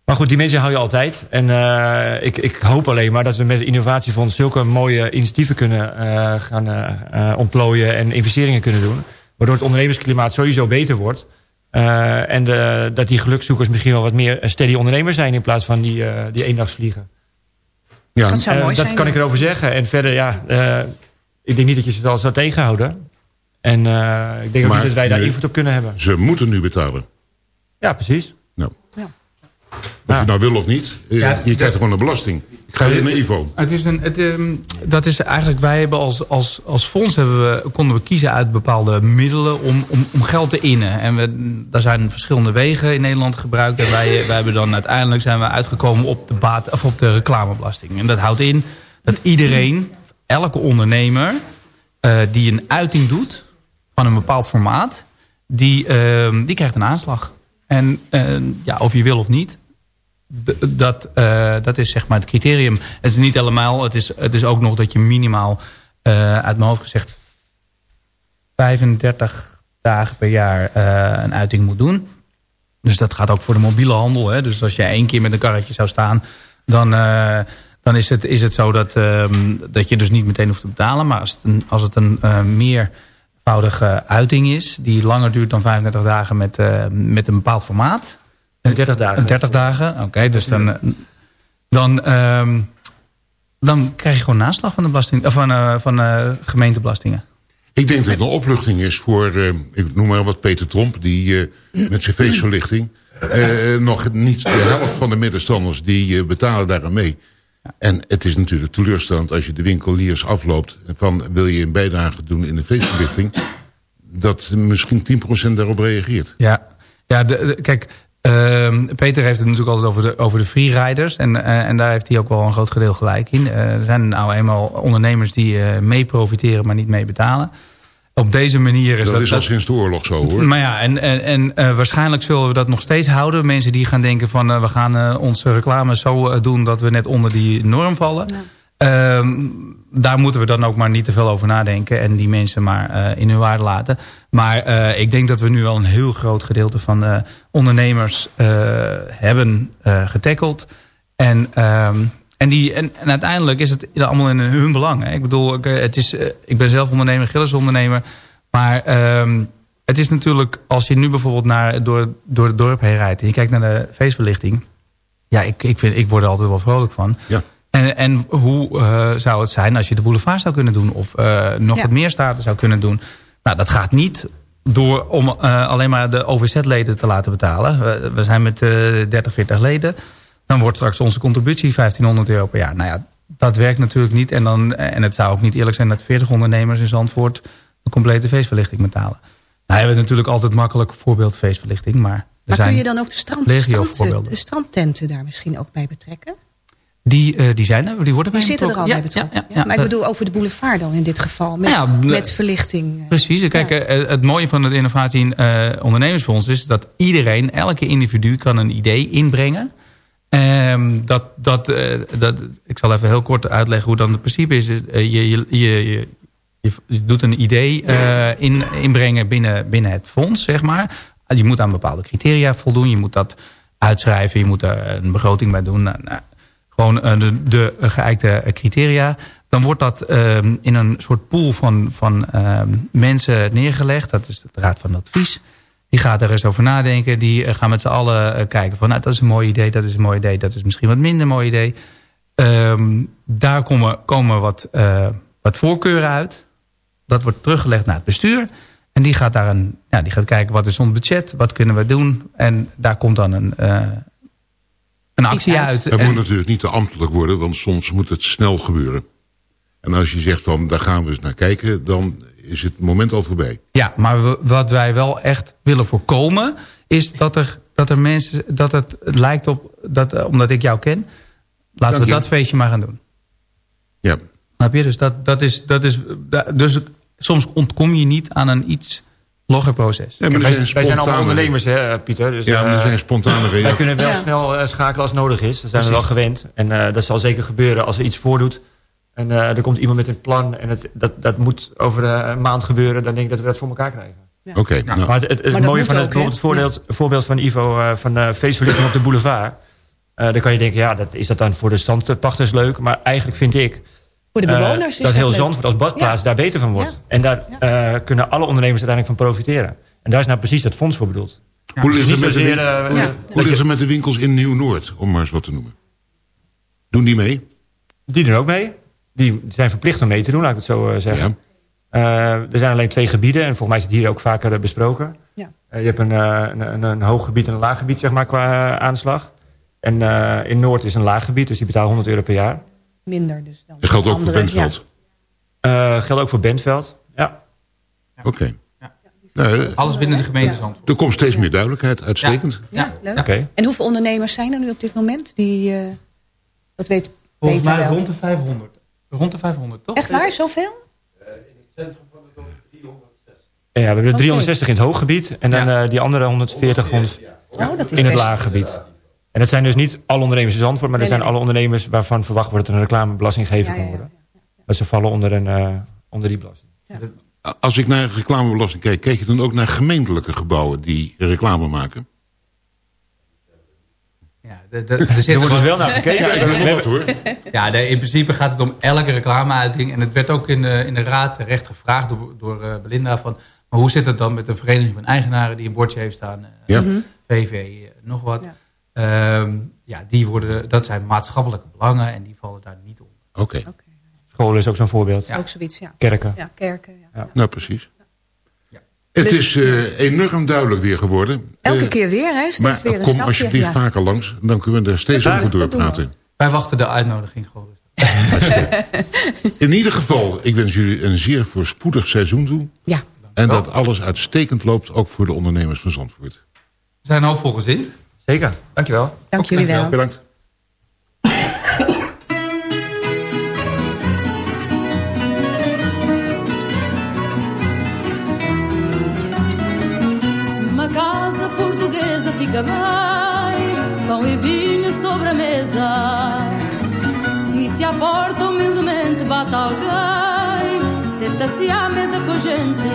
Maar goed, die mensen hou je altijd. En eh, ik, ik hoop alleen maar dat we met het innovatiefonds... zulke mooie initiatieven kunnen eh, gaan eh, eh, ontplooien en investeringen kunnen doen. Waardoor het ondernemersklimaat sowieso beter wordt. Eh, en de, dat die gelukzoekers misschien wel wat meer steady ondernemers zijn... in plaats van die, eh die eendagsvliegen. Ja, Dat zou Eh, mooi dat zijn. kan ik erover zeggen. En verder, ja, eh, ik denk niet dat je ze al zou tegenhouden. En eh, ik denk ook niet dat wij daar nu- invloed op kunnen hebben. ze moeten nu betalen. Ja, precies. Nou. Ja. Of je nou wil of niet, Ja, je krijgt gewoon een belasting. Ik ga weer naar Ivo. Het is een, het, ehm, dat is eigenlijk, wij hebben als, als, als fonds hebben we, konden we kiezen uit bepaalde middelen om, om, om geld te innen. En we, daar zijn verschillende wegen in Nederland gebruikt. En wij, wij hebben dan uiteindelijk zijn we uitgekomen op de, baat, of op de reclamebelasting. En dat houdt in dat iedereen, elke ondernemer, eh, die een uiting doet van een bepaald formaat, die, ehm, die krijgt een aanslag. En eh, ja, of je wil of niet, dat, eh, dat is zeg maar het criterium. Het is niet helemaal, het is, het is ook nog dat je minimaal, eh, uit mijn hoofd gezegd, 35 dagen per jaar eh, een uiting moet doen. Dus dat gaat ook voor de mobiele handel. Hè. Dus als je één keer met een karretje zou staan, dan, dan is, het, is het zo dat, ehm, dat je dus niet meteen hoeft te betalen. Maar als het een, als het een meervoudige uiting is, die langer duurt dan 35 dagen met, met een bepaald formaat. 30 dagen. 30 dagen, oké. dus dan, eh, dan, ehm, dan krijg je gewoon naslag van de belasting, of van, eh, van eh, gemeentebelastingen. Ik denk dat het een opluchting is voor, eh, ik noem maar wat, Peter Tromp... die eh, met zijn feestverlichting... eh, nog niet de helft van de middenstanders die eh, betalen daar aan mee. En het is natuurlijk teleurstellend als je de winkeliers afloopt... van wil je een bijdrage doen in de feestverlichting... dat misschien 10% daarop reageert. Ja, ja de, de- kijk, ehm, Peter heeft het natuurlijk altijd over de, over de freeriders. En, eh, en daar heeft hij ook wel een groot gedeelte gelijk in. Eh, er zijn nou eenmaal ondernemers die eh, mee profiteren, maar niet mee betalen. Op deze manier is Dat, dat... is al sinds de oorlog zo, hoor. Maar ja, en, en, en eh, waarschijnlijk zullen we dat nog steeds houden. Mensen die gaan denken van we gaan eh, onze reclame zo eh, doen dat we net onder die norm vallen. Ehm, daar moeten we dan ook maar niet te veel over nadenken. En die mensen maar eh, in hun waarde laten. Maar eh, ik denk dat we nu wel een heel groot gedeelte van de ondernemers eh, hebben eh getackeld. En, ehm, en, die, en, uiteindelijk is het allemaal in hun belang. Hè. Ik bedoel, ik, het is, ik ben zelf ondernemer, Gilles ondernemer. Maar ehm, het is natuurlijk, als je nu bijvoorbeeld naar, door, door het dorp heen rijdt... en je kijkt naar de feestverlichting... ja, ik, ik, vind, ik word er altijd wel vrolijk van. Ja. En, en hoe eh, zou het zijn als je de boulevard zou kunnen doen... of eh, nog Ja. wat meer straten zou kunnen doen? Nou, dat gaat niet door om eh, alleen maar de OVZ-leden te laten betalen. We, we zijn met eh 30, 40 leden. Dan wordt straks onze contributie 1500 euro per jaar. Nou ja, dat werkt natuurlijk niet. En, dan, en het zou ook niet eerlijk zijn dat 40 ondernemers in Zandvoort... een complete feestverlichting betalen. Nou hebben we natuurlijk altijd makkelijk voorbeeld feestverlichting. Maar, kun je dan ook de, strand, de strandtenten daar misschien ook bij betrekken? Die, eh, die zijn er, die worden Die bij zitten er al betrokken. bij Ja, betrokken. ja, ja, maar ik bedoel over de boulevard dan in dit geval. Met, Ja, de- met verlichting. eh. Precies. Kijk, eh, het mooie van het Innovatie eh, Ondernemersfonds is dat iedereen, elke individu kan een idee inbrengen. Ehm, dat, dat, dat, ik zal even heel kort uitleggen hoe dan het principe is. eh, je, je, je, je, doet een idee in, inbrengen binnen, binnen het fonds, zeg maar. Je moet aan bepaalde criteria voldoen. Je moet dat uitschrijven. Je moet daar een begroting bij doen. Nou, nou, gewoon eh, de, de geëikte criteria. Dan wordt dat ehm, in een soort pool van, van ehm, mensen neergelegd. Dat is de Raad van Advies. Die gaat er eens over nadenken. Die eh, gaan met z'n allen eh, kijken van... Nou, dat is een mooi idee, dat is een mooi idee... dat is misschien wat minder mooi idee. Ehm, daar komen, komen wat, wat voorkeuren uit. Dat wordt teruggelegd naar het bestuur. En die gaat, daar een, ja, die gaat kijken wat is ons budget, wat kunnen we doen. En daar komt dan een, een actie uit. Het En- moet natuurlijk niet te ambtelijk worden, want soms moet het snel gebeuren. En als je zegt van, daar gaan we eens naar kijken, dan is het moment al voorbij. Ja, maar we- wat wij wel echt willen voorkomen... is dat er, dat er mensen... dat het lijkt op... Dat, eh, omdat ik jou ken... laten Dank we dat feestje maar gaan doen. Ja. Snap je? Dus, dat, dat is, dat is, dus soms ontkom je niet aan een iets logger proces. Ja, wij, zijn wij zijn allemaal ondernemers, hè, Pieter. Dus, Ja, maar er eh, zijn spontane Wij reacties. kunnen wel Ja. snel eh, schakelen als nodig is. Dat zijn we wel gewend. En eh, dat zal zeker gebeuren als er iets voordoet. En eh, er komt iemand met een plan. En het, dat, dat moet over een maand gebeuren. Dan denk ik dat we dat voor elkaar krijgen. Oké, nou, Maar het, het, het Maar dat mooie van het, ook, voorbeeld, voorbeeld van Ivo eh, van de feestverlichting op de boulevard. Eh dan kan je denken, ja, dat, is dat dan voor de standpachters leuk? Maar eigenlijk vind ik Voor de eh, bewoners is dat dat heel. Zandvoort als badplaats Ja. daar beter van wordt. Ja. En daar eh, kunnen alle ondernemers uiteindelijk van profiteren. En daar is nou precies dat fonds voor bedoeld. hoe, ligt niet het met de, eh, hoe- het met de winkels in Nieuw-Noord, om maar eens wat te noemen? Doen die mee? Die doen ook mee. Die zijn verplicht om mee te doen, laat ik het zo eh, zeggen. Eh, er zijn alleen twee gebieden. En volgens mij is het hier ook vaker besproken. Ja. Je hebt een, eh, een, een, een hoog gebied en een laag gebied zeg maar, qua aanslag. En eh, in Noord is een laag gebied, dus die betaalt 100 euro per jaar. Minder dus dan. Dat geldt ook voor Bentveld. Eh geldt ook voor Bentveld. Ja. Oké. Nou, eh, Alles binnen de gemeente Zandvoort. er komt steeds meer duidelijkheid, uitstekend. Ja, ja, leuk. Oké. En hoeveel ondernemers zijn er nu op dit moment? Die, eh, dat weet Volgens Peter mij wel. rond de 500. Rond de 500, toch? Echt waar, zoveel? Ja, we hebben er Oké. 360 in het hooggebied. En dan eh, die andere 140 100 Oh, dat is in het laaggebied. En dat zijn dus niet alle ondernemers in Zandvoort... maar dat Nee, zijn nee, alle ondernemers waarvan verwacht wordt... dat er een reclamebelasting gegeven Ja, ja, kan ja. worden. Dat ze vallen onder, een, eh, onder die belasting. Als ik naar reclamebelasting kijk, kijk je dan ook naar gemeentelijke gebouwen die reclame maken? Ja, de, de, er zit Er wordt dus wel naar gekeken. Ja. Ja, in principe gaat het om elke reclameuiting. En het werd ook in de, in de raad terecht gevraagd door, door eh, Belinda van... maar hoe zit het dan met een vereniging van eigenaren die een bordje heeft staan? eh, Ja. PV, eh, nog wat. Ja. Ja. ja, die worden, dat zijn maatschappelijke belangen en die vallen daar niet onder. Oké, Scholen is ook zo'n voorbeeld. Ook zoiets, ja. Kerken. Ja, kerken. Ja. nou precies. Ja. Het Dus- is eh, enorm duidelijk weer geworden. Elke Eh, keer weer, hè? Steeds Maar weer een kom stapje. alsjeblieft ja. vaker langs, dan kunnen we er steeds Ja, over doorpraten. Wij wachten de uitnodiging gewoon. In ieder geval, ik wens jullie een zeer voorspoedig seizoen toe. Ja. En dat alles uitstekend loopt, ook voor de ondernemers van Zandvoort. We zijn hoopvol gezind. Zeker, dankjewel. Dank jullie wel. Bedankt. Uma casa portuguesa fica bem, pão e vinho sobre a mesa. E se à porta humildemente bate alguém, senta-se à mesa com a gente.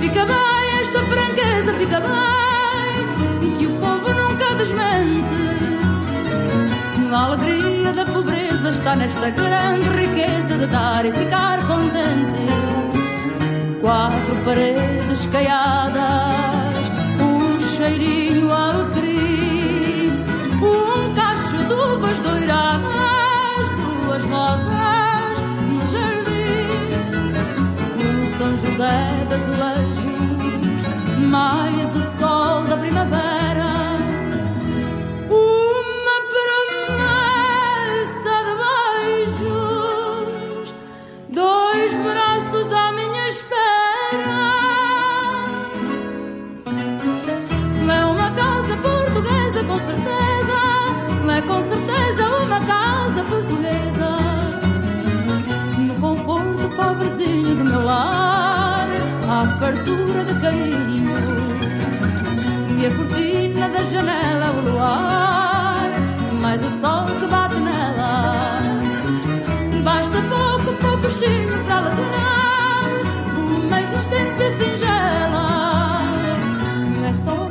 Fica bem esta franqueza, fica bem, desmente. A alegria da pobreza está nesta grande riqueza de dar e ficar contente quatro paredes caiadas, um cheirinho alecrim, um cacho de uvas doiradas, duas rosas no jardim, o São José das Azulejos, mais o sol da primavera. Portuguesa, com certeza. É com certeza uma casa portuguesa. No conforto pobrezinho do meu lar, há fartura de carinho. E a cortina da janela, o luar, mais o sol que bate nela. Basta pouco, pouco chinho para alegrar uma existência singela. É só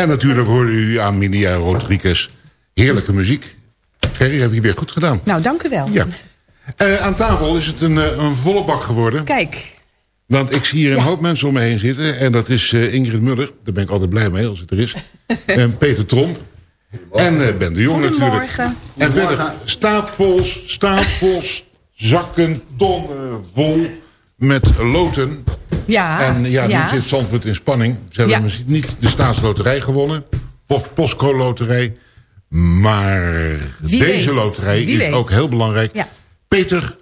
En natuurlijk hoorde u aan Minia Rodriguez heerlijke muziek. Gerry, heb je weer goed gedaan. Nou, dank u wel. Ja. Uh, aan tafel is het een, uh, een volle bak geworden. Kijk. Want ik zie hier een ja. hoop mensen om me heen zitten. En dat is uh, Ingrid Muller. Daar ben ik altijd blij mee als het er is. en Peter Tromp. En Ben de Jong natuurlijk. En verder stapels, stapels, zakken, tonnen vol met loten. Ja. En ja, ja. nu zit Zandvoort in spanning. Ze hebben ja. niet de staatsloterij gewonnen. Of Postco loterij. Maar Wie deze weet. loterij Wie is weet. ook heel belangrijk. Ja. Peter,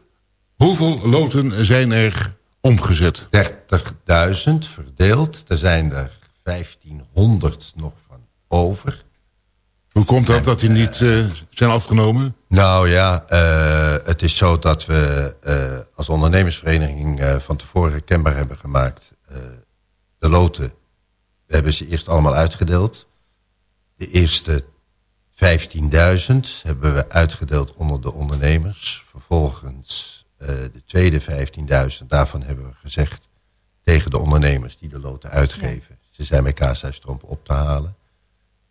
hoeveel loten zijn er omgezet? 30.000 verdeeld. Er zijn er 1500 nog van over. Hoe komt dat dat die niet uh, zijn afgenomen? Nou ja, uh, het is zo dat we uh, als ondernemersvereniging van tevoren kenbaar hebben gemaakt. de loten, we hebben ze eerst allemaal uitgedeeld. De eerste 15.000 hebben we uitgedeeld onder de ondernemers. Vervolgens de tweede 15.000, daarvan hebben we gezegd tegen de ondernemers die de loten uitgeven. Ja. Ze zijn bij Kaashuis-Tromp op te halen.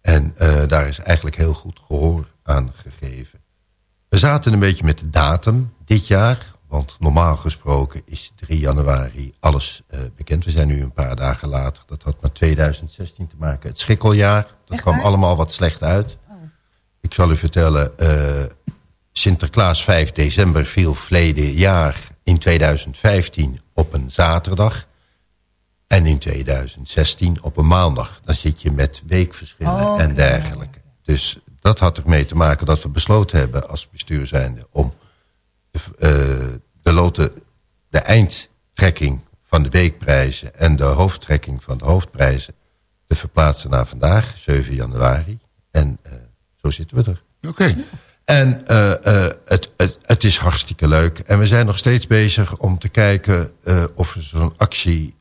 En uh, daar is eigenlijk heel goed gehoor aan gegeven. We zaten een beetje met de datum dit jaar. Want normaal gesproken is 3 januari alles uh, bekend. We zijn nu een paar dagen later. Dat had met 2016 te maken. Het schrikkeljaar. Dat Echt kwam allemaal wat slecht uit. Oh. Ik zal u vertellen. Uh, Sinterklaas 5 december viel verleden jaar in 2015 op een zaterdag. En in 2016 op een maandag. Dan zit je met weekverschillen Oh, en dergelijke. Dus dat had ermee te maken dat we besloten hebben als bestuur zijnde... om de, uh, de loten, de eindtrekking van de weekprijzen... en de hoofdtrekking van de hoofdprijzen te verplaatsen naar vandaag, 7 januari. En uh, zo zitten we er. Oké. Okay. En uh, uh, het, het, het is hartstikke leuk. En we zijn nog steeds bezig om te kijken uh, of we zo'n actie...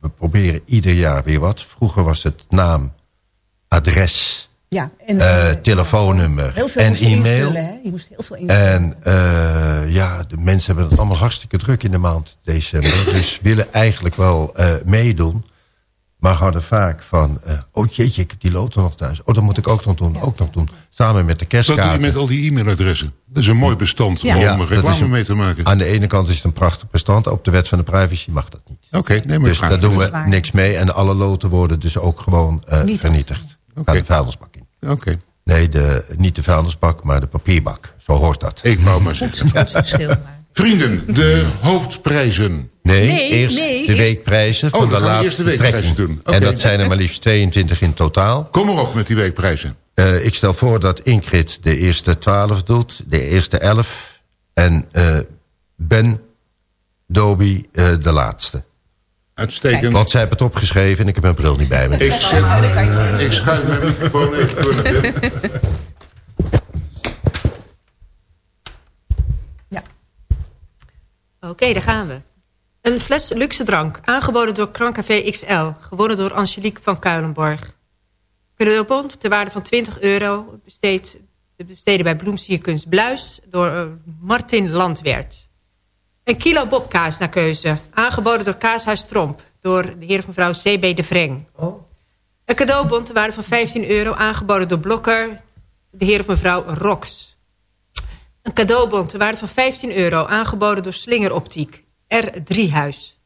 we proberen ieder jaar weer wat. Vroeger was het naam, adres, Ja, en, uh, telefoonnummer heel veel en e-mail. Je moest heel veel invullen. En uh, ja, de mensen hebben het allemaal hartstikke druk in de maand december. dus willen eigenlijk wel uh, meedoen. Maar hadden vaak van, uh, oh jeetje, ik heb die loten nog thuis. Oh, dat moet ik ook nog doen, ook nog doen. Samen met de Wat doe je kerstkaarten. met al die e-mailadressen? Dat is een mooi bestand Ja. om Ja, een dat reclame een- mee te maken. Aan de ene kant is het een prachtig bestand. Op de wet van de privacy mag dat niet. Oké, nee, maar Dus daar doen het. we niks mee. En alle loten worden dus ook gewoon uh, Niet vernietigd. Oké. Naar de vuilnisbak in. Oké, Nee, de, niet de vuilnisbak, maar de papierbak. Zo hoort dat. ik wou maar Goed, zeggen. goed verschil. maar. Vrienden, de hoofdprijzen. Nee, Nee, eerst nee, de weekprijzen Oh, van de eerst laatste de weekprijzen trekking. doen. Oké. En dat zijn er maar liefst 22 in totaal. Kom maar op met die weekprijzen. Uh, ik stel voor dat Ingrid de eerste 12 doet, de eerste 11. En uh, Ben Dobie uh, de laatste. Uitstekend. Want zij hebben het opgeschreven en ik heb mijn bril niet bij me. Ik, zet, ik schuif mijn microfoon even door Oké, daar gaan we. Een fles luxe drank, aangeboden door Krancafé XL, gewonnen door Angelique van Kuilenborg. Cadeaubon ter waarde van 20 euro, besteed, te besteden bij Bloemsierkunst Bluis door uh, Martin Landweert. Een kilo bobkaas naar keuze, aangeboden door Kaashuis Tromp, door de heer of mevrouw CB de Vreng. Een cadeaubon ter waarde van 15 euro, aangeboden door Blokker, de heer of mevrouw Rox. Een cadeaubon ter waarde van 15 euro, aangeboden door Slingeroptiek, R3 Huis.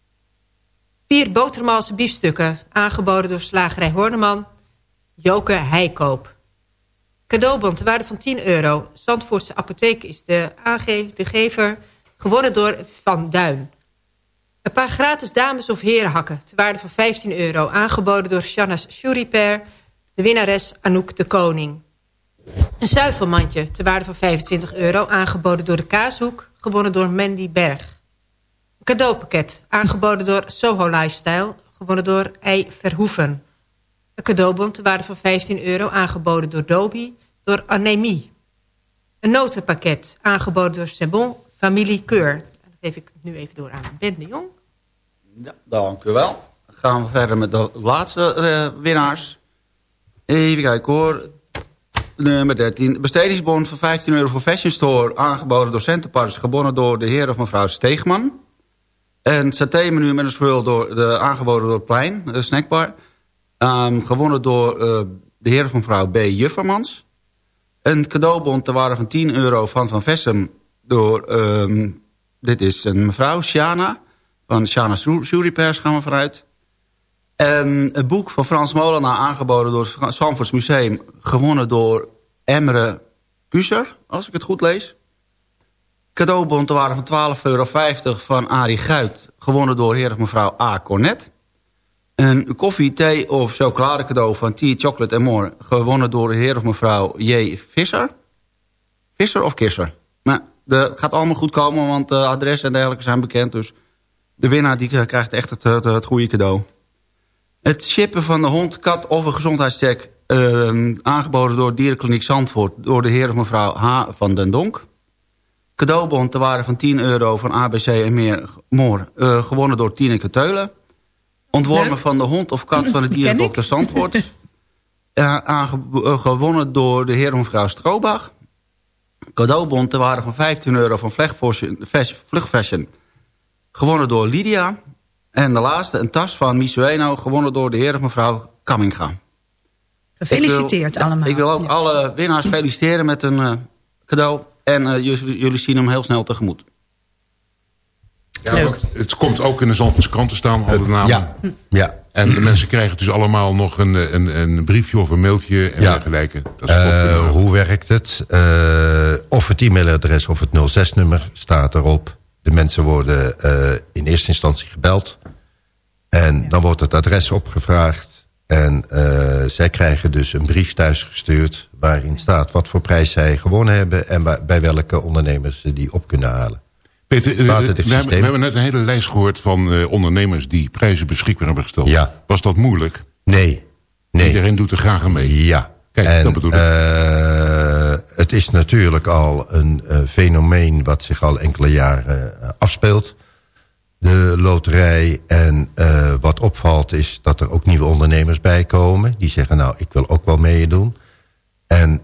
Vier botermalse biefstukken, aangeboden door Slagerij Horneman, Joke Heikoop. Cadeaubon ter waarde van 10 euro. Zandvoortse apotheek is de, aange de gever, gewonnen door Van Duin. Een paar gratis dames- of herenhakken ter waarde van 15 euro, aangeboden door Shanna's Shuriper, de winnares Anouk de Koning. Een zuivelmandje ter waarde van 25 euro, aangeboden door de Kaashoek, gewonnen door Mandy Berg. Een cadeaupakket, aangeboden door Soho Lifestyle, gewonnen door Ei Verhoeven. Een cadeaubon ter waarde van 15 euro, aangeboden door Dobi, door Anemie. Een notenpakket, aangeboden door Sebon, Familie Keur. Dat geef ik nu even door aan Ben de Jong. Ja, dank u wel. Dan gaan we verder met de laatste uh, winnaars. Even kijken hoor. Nummer 13. Bestedingsbon van 15 euro voor Fashion Store. Aangeboden door Centerparks. Gewonnen door de heer of mevrouw Steegman. En saté-menu met een swirl door de, aangeboden door Plein, de snackbar. Ehm, gewonnen door eh, de heer of mevrouw B. Juffermans. Een cadeaubon te waarde van 10 euro van Van Vessem door... ehm, dit is een mevrouw, Shana. Van Shana Repairs gaan we vooruit. En het boek van Frans Molenaar aangeboden door het Zandvoorts Museum... gewonnen door Emre Kuser, als ik het goed lees. Cadeaubon te waarde van 12,50 euro van Arie Guit... gewonnen door heer of mevrouw A. Cornet. Een koffie, thee of chocolade cadeau van Tea Chocolate and More... gewonnen door heer of mevrouw J. Visser. Visser of Kisser? Maar dat gaat allemaal goed komen, want de adressen en dergelijke zijn bekend. Dus de winnaar die krijgt echt het, het, goede cadeau. Het chippen van de hond, kat of een gezondheidscheck... Uh, aangeboden door Dierenkliniek Zandvoort... door de heer of mevrouw H. van den Donk. Cadeaubon te waarde van 10 euro van ABC en meer Moor... Uh, gewonnen door Tineke Teulen. Ontworpen Leuk. van de hond of kat van het dierendokter Zandvoort. Uh, gewonnen door de heer of mevrouw Stroobach. Cadeaubon te waarde van 15 euro van Vluchtfashion. Gewonnen door Lydia. En de laatste, een tas van Misueno, gewonnen door de heer of mevrouw Kamminga. Gefeliciteerd wil, allemaal. Ik wil ook ja. alle winnaars feliciteren met een uh, cadeau. En uh, jullie, jullie zien hem heel snel tegemoet. Ja, het komt ook in de Zandvoortse krant te staan, al de namen. Ja. ja. En de mensen krijgen dus allemaal nog een, een, een briefje of een mailtje en ja. dergelijke. Dat is uh, hoe werkt het? Uh, of het e-mailadres of het 06-nummer staat erop. De mensen worden uh, in eerste instantie gebeld. En ja. dan wordt het adres opgevraagd. En zij krijgen dus een brief thuisgestuurd... waarin staat wat voor prijs zij gewonnen hebben... en bij welke ondernemers ze die op kunnen halen. Peter, we hebben, we hebben, net een hele lijst gehoord van uh, ondernemers die prijzen beschikbaar hebben gesteld. Ja. Was dat moeilijk? Nee. nee. Iedereen doet er graag aan mee. Ja. Kijk, en, dat bedoel ik. Uh, het is natuurlijk al een fenomeen wat zich al enkele jaren afspeelt. De loterij. En wat opvalt is dat er ook nieuwe ondernemers bij komen. Die zeggen nou ik wil ook wel meedoen. En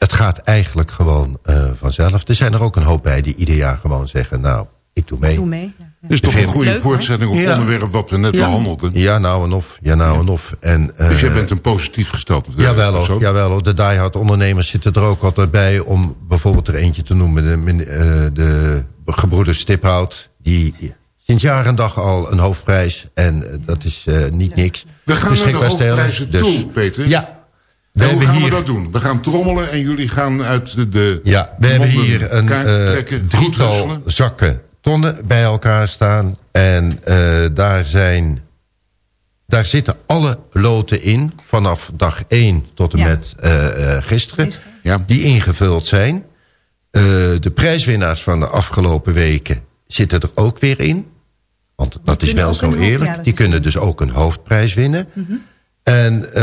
het gaat eigenlijk gewoon uh, vanzelf. Er zijn er ook een hoop bij die ieder jaar gewoon zeggen... nou, ik doe mee. Doe mee ja, ja. is toch een goede Leuk, voortzetting op het ja. onderwerp wat we net ja. behandelden. Ja, nou en of. Ja, nou en of. En, uh, dus jij bent een positief gesteld Jawel hoor, jawel hoor. De diehard ondernemers zitten er ook altijd bij... om bijvoorbeeld er eentje te noemen. De, uh, de gebroeders Stiphout. Die sinds jaar en dag al een hoofdprijs. En dat is niet niks. We gaan naar de hoofdprijzen dus, toe, Peter. Ja, we hoe gaan hier... we dat doen? We gaan trommelen en jullie gaan uit de Ja, we hebben hier een uh, drietal zakken tonnen bij elkaar staan. En uh, daar zijn... Daar zitten alle loten in, vanaf dag 1 tot en ja. met uh, gisteren, gisteren. Ja. die ingevuld zijn. de prijswinnaars van de afgelopen weken zitten er ook weer in. Want die dat is wel zo eerlijk. Ja, die kunnen dus ook een hoofdprijs winnen. Mm -hmm. En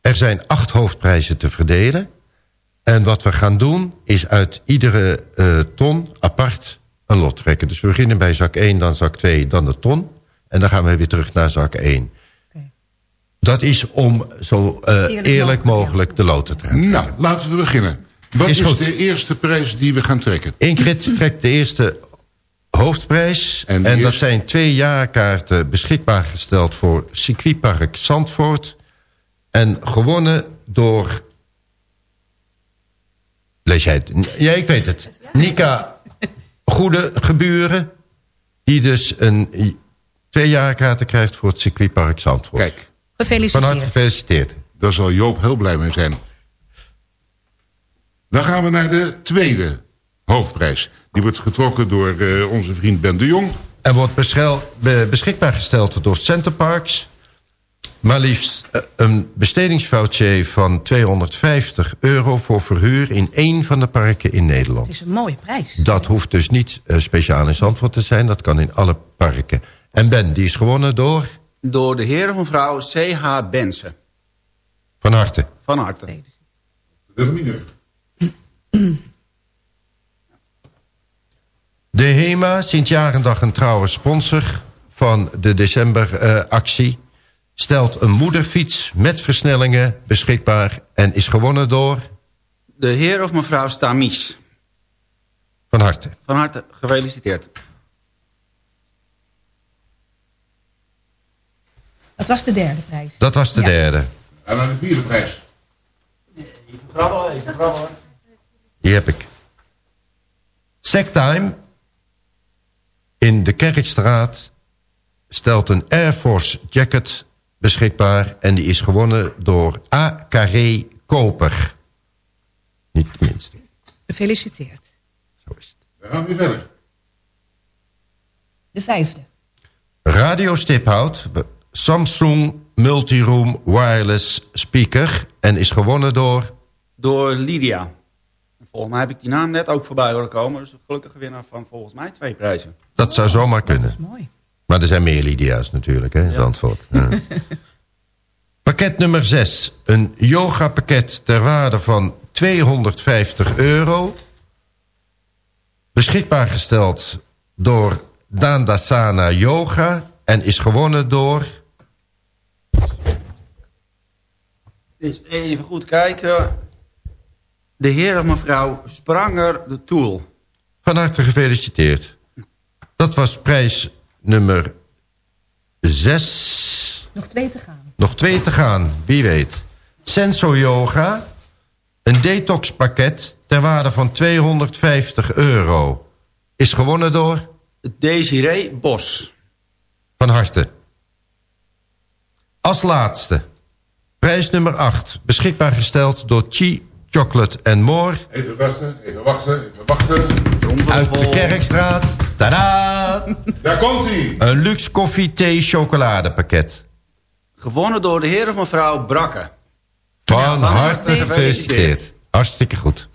er zijn acht hoofdprijzen te verdelen. En wat we gaan doen is uit iedere uh, ton apart een lot trekken. Dus we beginnen bij zak 1, dan zak 2, dan de ton. En dan gaan we weer terug naar zak 1. Okay. Dat is om zo uh, eerlijk, eerlijk mogelijk de lot te trekken. Nou, laten we beginnen. Wat is, is de eerste prijs die we gaan trekken? Ingrid trekt de eerste hoofdprijs. En, en dat eerste... zijn twee jaarkaarten beschikbaar gesteld voor circuitpark Zandvoort... En gewonnen door... Lees jij het? Ja, ik weet het. Nika Goede Geburen. Die dus een twee jaar kaarten krijgt voor het circuitpark Zandvoort. Kijk. Gefeliciteerd. Van harte gefeliciteerd. Daar zal Joop heel blij mee zijn. Dan gaan we naar de tweede hoofdprijs. Die wordt getrokken door uh, onze vriend Ben de Jong. En wordt beschikbaar gesteld door Centerparks maar liefst eh, een bestedingsfoutje van 250 euro voor verhuur... in één van de parken in Nederland. Dat is een mooie prijs. Dat hoeft dus niet uh, speciaal in Zandvoort te zijn. Dat kan in alle parken. En Ben, die is gewonnen door? Door de heer of mevrouw C.H. Bensen. Van harte. Van harte. De HEMA, sinds jaren dag een trouwe sponsor van de decemberactie... Uh, stelt een moederfiets met versnellingen beschikbaar... en is gewonnen door... De heer of mevrouw Stamies. Van harte. Van harte, gefeliciteerd. Dat was de derde prijs. Dat was de Ja. derde. En dan de vierde prijs. Even, grabbel. Die heb ik. Sectime in de Kerkstraat stelt een Air Force jacket beschikbaar... en die is gewonnen door A. Carré Koper. Niet de minste. Gefeliciteerd. Dan gaan we weer verder. De vijfde. Radio Stiphout, Samsung Multiroom Wireless Speaker... en is gewonnen door... Door Lydia. Volgens mij heb ik die naam net ook voorbij horen komen. Dus een gelukkige winnaar van volgens mij twee prijzen. Dat zou zomaar kunnen. mooi. Maar er zijn meer Lydia's natuurlijk, hè, in Zandvoort. Ja. pakket nummer 6. Een yoga pakket ter waarde van 250 euro. Beschikbaar gesteld door Dandasana Yoga. En is gewonnen door... Dus even goed kijken. De heer of mevrouw Spranger de Tool. Van harte gefeliciteerd. Dat was prijs nummer 6. Nog twee te gaan. Nog twee te gaan, wie weet. Senso Yoga, een detoxpakket ter waarde van 250 euro. Is gewonnen door? Desiree Bos. Van harte. Als laatste, prijs nummer 8. Beschikbaar gesteld door Chi Chocolate and More. Even wachten, even wachten, even wachten. Uit de Kerkstraat. Tadaa! Daar komt hij. Een luxe koffie, thee, chocoladepakket. Gewonnen door de heer of mevrouw Brakke. Van van harte gefeliciteerd. Hartstikke goed.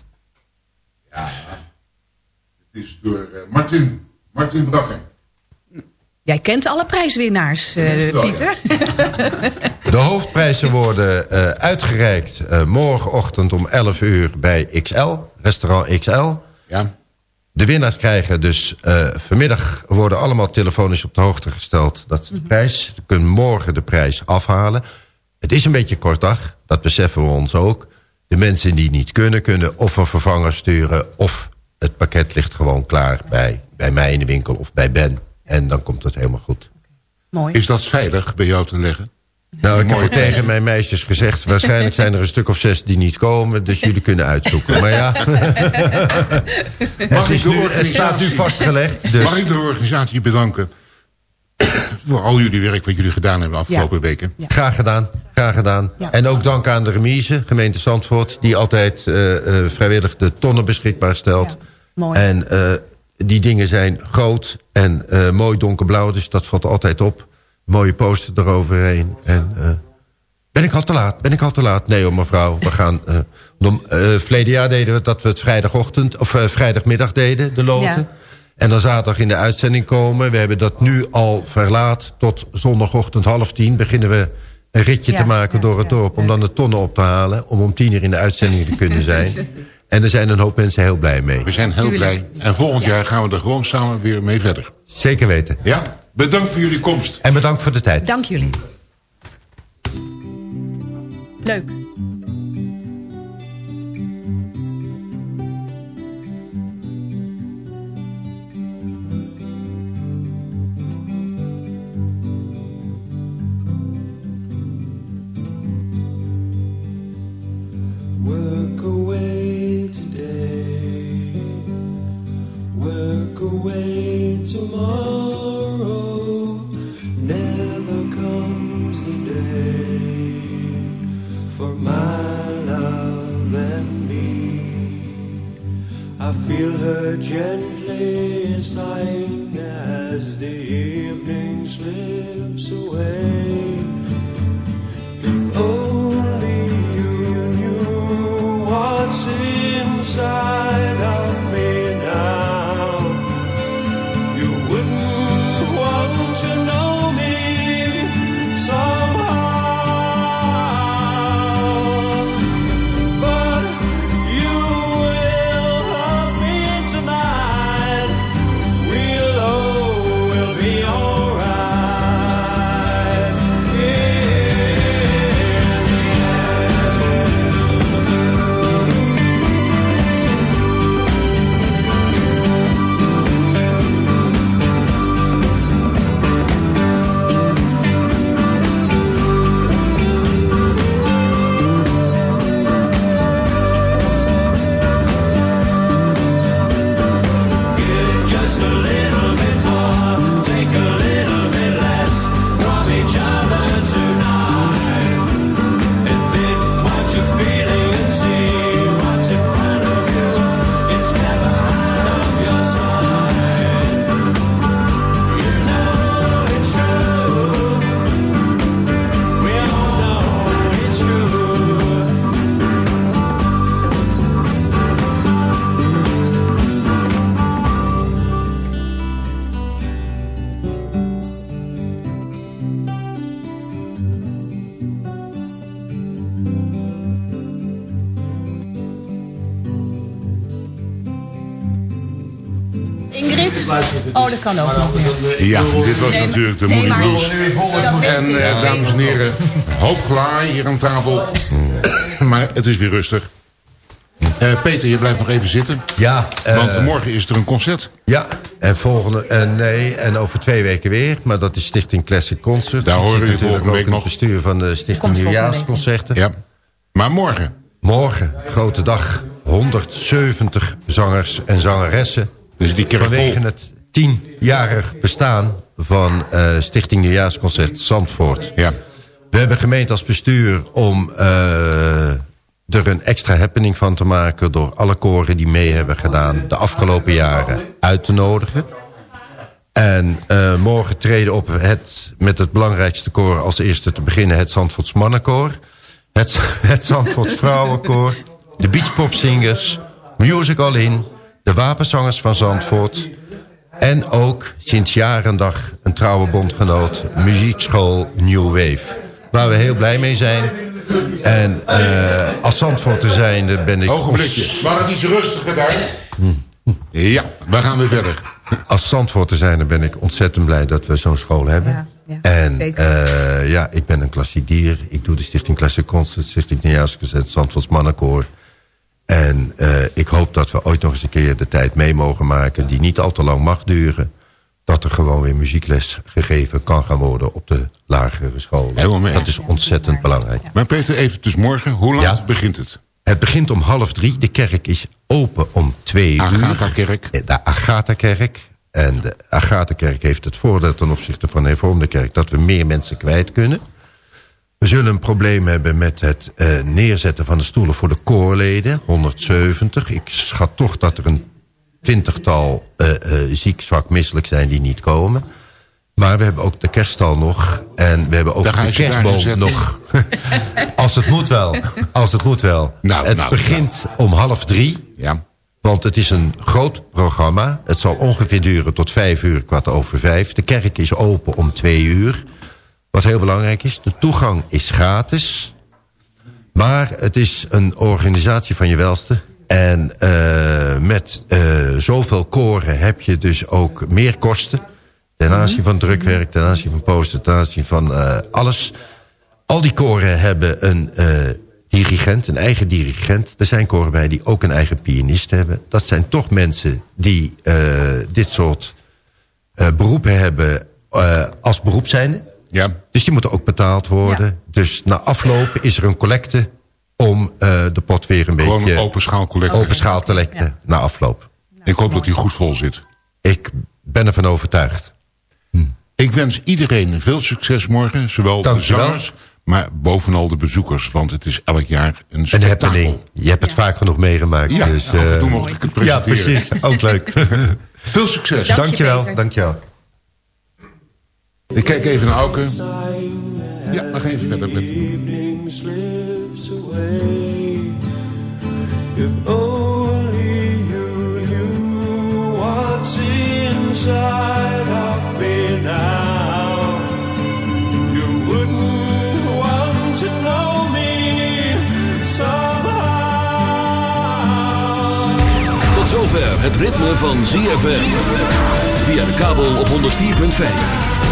Het is door eh, Martin. Martin Brakke. Jij kent alle prijswinnaars, eh, Pieter. De hoofdprijzen worden eh, uitgereikt eh, morgenochtend om 11 uur bij XL, restaurant XL. Ja. De winnaars krijgen dus eh, vanmiddag worden allemaal telefonisch op de hoogte gesteld. Dat is de prijs. Ze kunnen morgen de prijs afhalen. Het is een beetje kort dag, dat beseffen we ons ook. De mensen die niet kunnen, kunnen of een vervanger sturen... of het pakket ligt gewoon klaar bij, bij mij in de winkel of bij Ben. En dan komt het helemaal goed. Mooi. Is dat veilig bij jou te leggen? Nou, ik heb het tegen mijn meisjes gezegd... waarschijnlijk zijn er een stuk of zes die niet komen... dus jullie kunnen uitzoeken. Maar ja, het, is de nu, het staat nu vastgelegd. Dus Mag ik de organisatie bedanken voor al jullie werk wat jullie gedaan hebben de afgelopen weken. graag gedaan, graag gedaan. Ja. En ook dank aan de remise, gemeente Zandvoort... die altijd eh, eh, vrijwillig de tonnen beschikbaar stelt. Mooi. En eh, die dingen zijn groot en eh, mooi donkerblauw... dus dat valt altijd op. Mooie poster eroverheen. En, eh, ben ik al te laat? Ben ik al te laat? Nee hoor, mevrouw. We gaan... eh om, eh, verleden jaar deden we dat we het vrijdagochtend... of eh, vrijdagmiddag deden, de loten. Ja. En dan zaterdag in de uitzending komen. We hebben dat nu al verlaat. Tot zondagochtend half tien beginnen we een ritje Ja, te maken ja, door het ja. dorp... om dan de tonnen op te halen. Om om tien uur in de uitzending te kunnen zijn. En er zijn een hoop mensen heel blij mee. We zijn heel blij. En volgend jaar gaan we er gewoon samen weer mee verder. Zeker weten. Ja? Bedankt voor jullie komst. En bedankt voor de tijd. Dank jullie. Leuk. Work away today, work away tomorrow. I feel her gently sighing as the evening slips away. Kan ook nog weer. Ja, dit was Nee, natuurlijk de nee, Moody Blues. En eh, dames en heren, hoop klaar hier aan tafel. Maar het is weer rustig. Eh, Peter, je blijft nog even zitten. Ja. eh, Want morgen is er een concert. Ja, en volgende, en nee, en over twee weken weer. Maar dat is Stichting Classic Concerts. Daar horen jullie natuurlijk volgende ook week in het bestuur van de Stichting. Nieuwjaarsconcerten. Ja. Maar morgen. Morgen, grote dag. 170 zangers en zangeressen. Dus die kerk vol. het tienjarig bestaan van eh, Stichting Nieuwjaarsconcert Zandvoort. Ja. We hebben gemeend als bestuur om eh, er een extra happening van te maken... door alle koren die mee hebben gedaan de afgelopen jaren uit te nodigen. En eh, morgen treden op het, met het belangrijkste koor als eerste te beginnen... het Zandvoorts Mannenkoor, het, het Zandvoorts Vrouwenkoor... de Beachpopzingers, Music All In, de Wapenzangers van Zandvoort... en ook sinds jarendag een trouwe bondgenoot... muziekschool New Wave, waar we heel blij mee zijn... En eh, als Zandvoorter zijnde ben ik... Ogenblikje. Mag het iets rustiger daar? Ja, we gaan weer verder. Als Zandvoorter zijnde ben ik ontzettend blij dat we zo'n school hebben. Ja, ja, en eh, ja, ik ben een klassiek dier. Ik doe de Stichting Classic Concert, Stichting Nieuwjaarsgezet, Zandvoorts Mannenkoor. En eh, ik hoop dat we ooit nog eens een keer de tijd mee mogen maken... die niet al te lang mag duren. Dat er gewoon weer muziekles gegeven kan gaan worden op de lagere scholen. Dat is ontzettend belangrijk. Maar Peter, even dus morgen. Hoe laat begint het? Het begint om half drie. De kerk is open om twee uur. Agatha-kerk. De Agatha-kerk. En de Agatha-kerk heeft het voordeel ten opzichte van de hervormde kerk... dat we meer mensen kwijt kunnen. We zullen een probleem hebben met het eh, neerzetten van de stoelen voor de koorleden. 170. Ik schat toch dat er een twintigtal eh, eh, ziek, zwak, misselijk zijn die niet komen. Maar we hebben ook de kerststal nog. En we hebben ook Daar de kerstboom nog. Als het moet wel. Als het moet wel. Nou, het nou, begint om half drie. Ja. Want het is een groot programma. Het zal ongeveer duren tot vijf uur, kwart over vijf. De kerk is open om twee uur. Wat heel belangrijk is, de toegang is gratis. Maar het is een organisatie van je welste. En eh, met eh, zoveel koren heb je dus ook meer kosten. Ten aanzien van drukwerk, ten aanzien van poster, ten aanzien van eh, alles. Al die koren hebben een dirigent, een eigen dirigent. Er zijn koren bij die ook een eigen pianist hebben. Dat zijn toch mensen die dit soort beroepen hebben als beroep zijnde. Ja. Dus die moeten ook betaald worden. Dus na afloop is er een collecte om eh, de pot weer een Gewoon beetje... een open schaal collecte. Open schaal collecte na afloop. Ik hoop dat hij goed vol zit. Ik ben ervan overtuigd. Ik wens iedereen veel succes morgen. Zowel Dank de zangers, maar bovenal de bezoekers. Want het is elk jaar een Een spektakel. happening. Je hebt het vaak genoeg meegemaakt. Ja, dus, af en toe eh, mocht ik het Ja, presenteren. precies. Ook leuk. Veel succes. Dank je, Dankjewel. Dankjewel. Ik kijk even naar Auke. Ja, nog even verder met... evening slips away. If only you knew what's inside of me now, you wouldn't want to know me somehow. Tot zover het ritme van ZFM. Via de kabel op 104.5.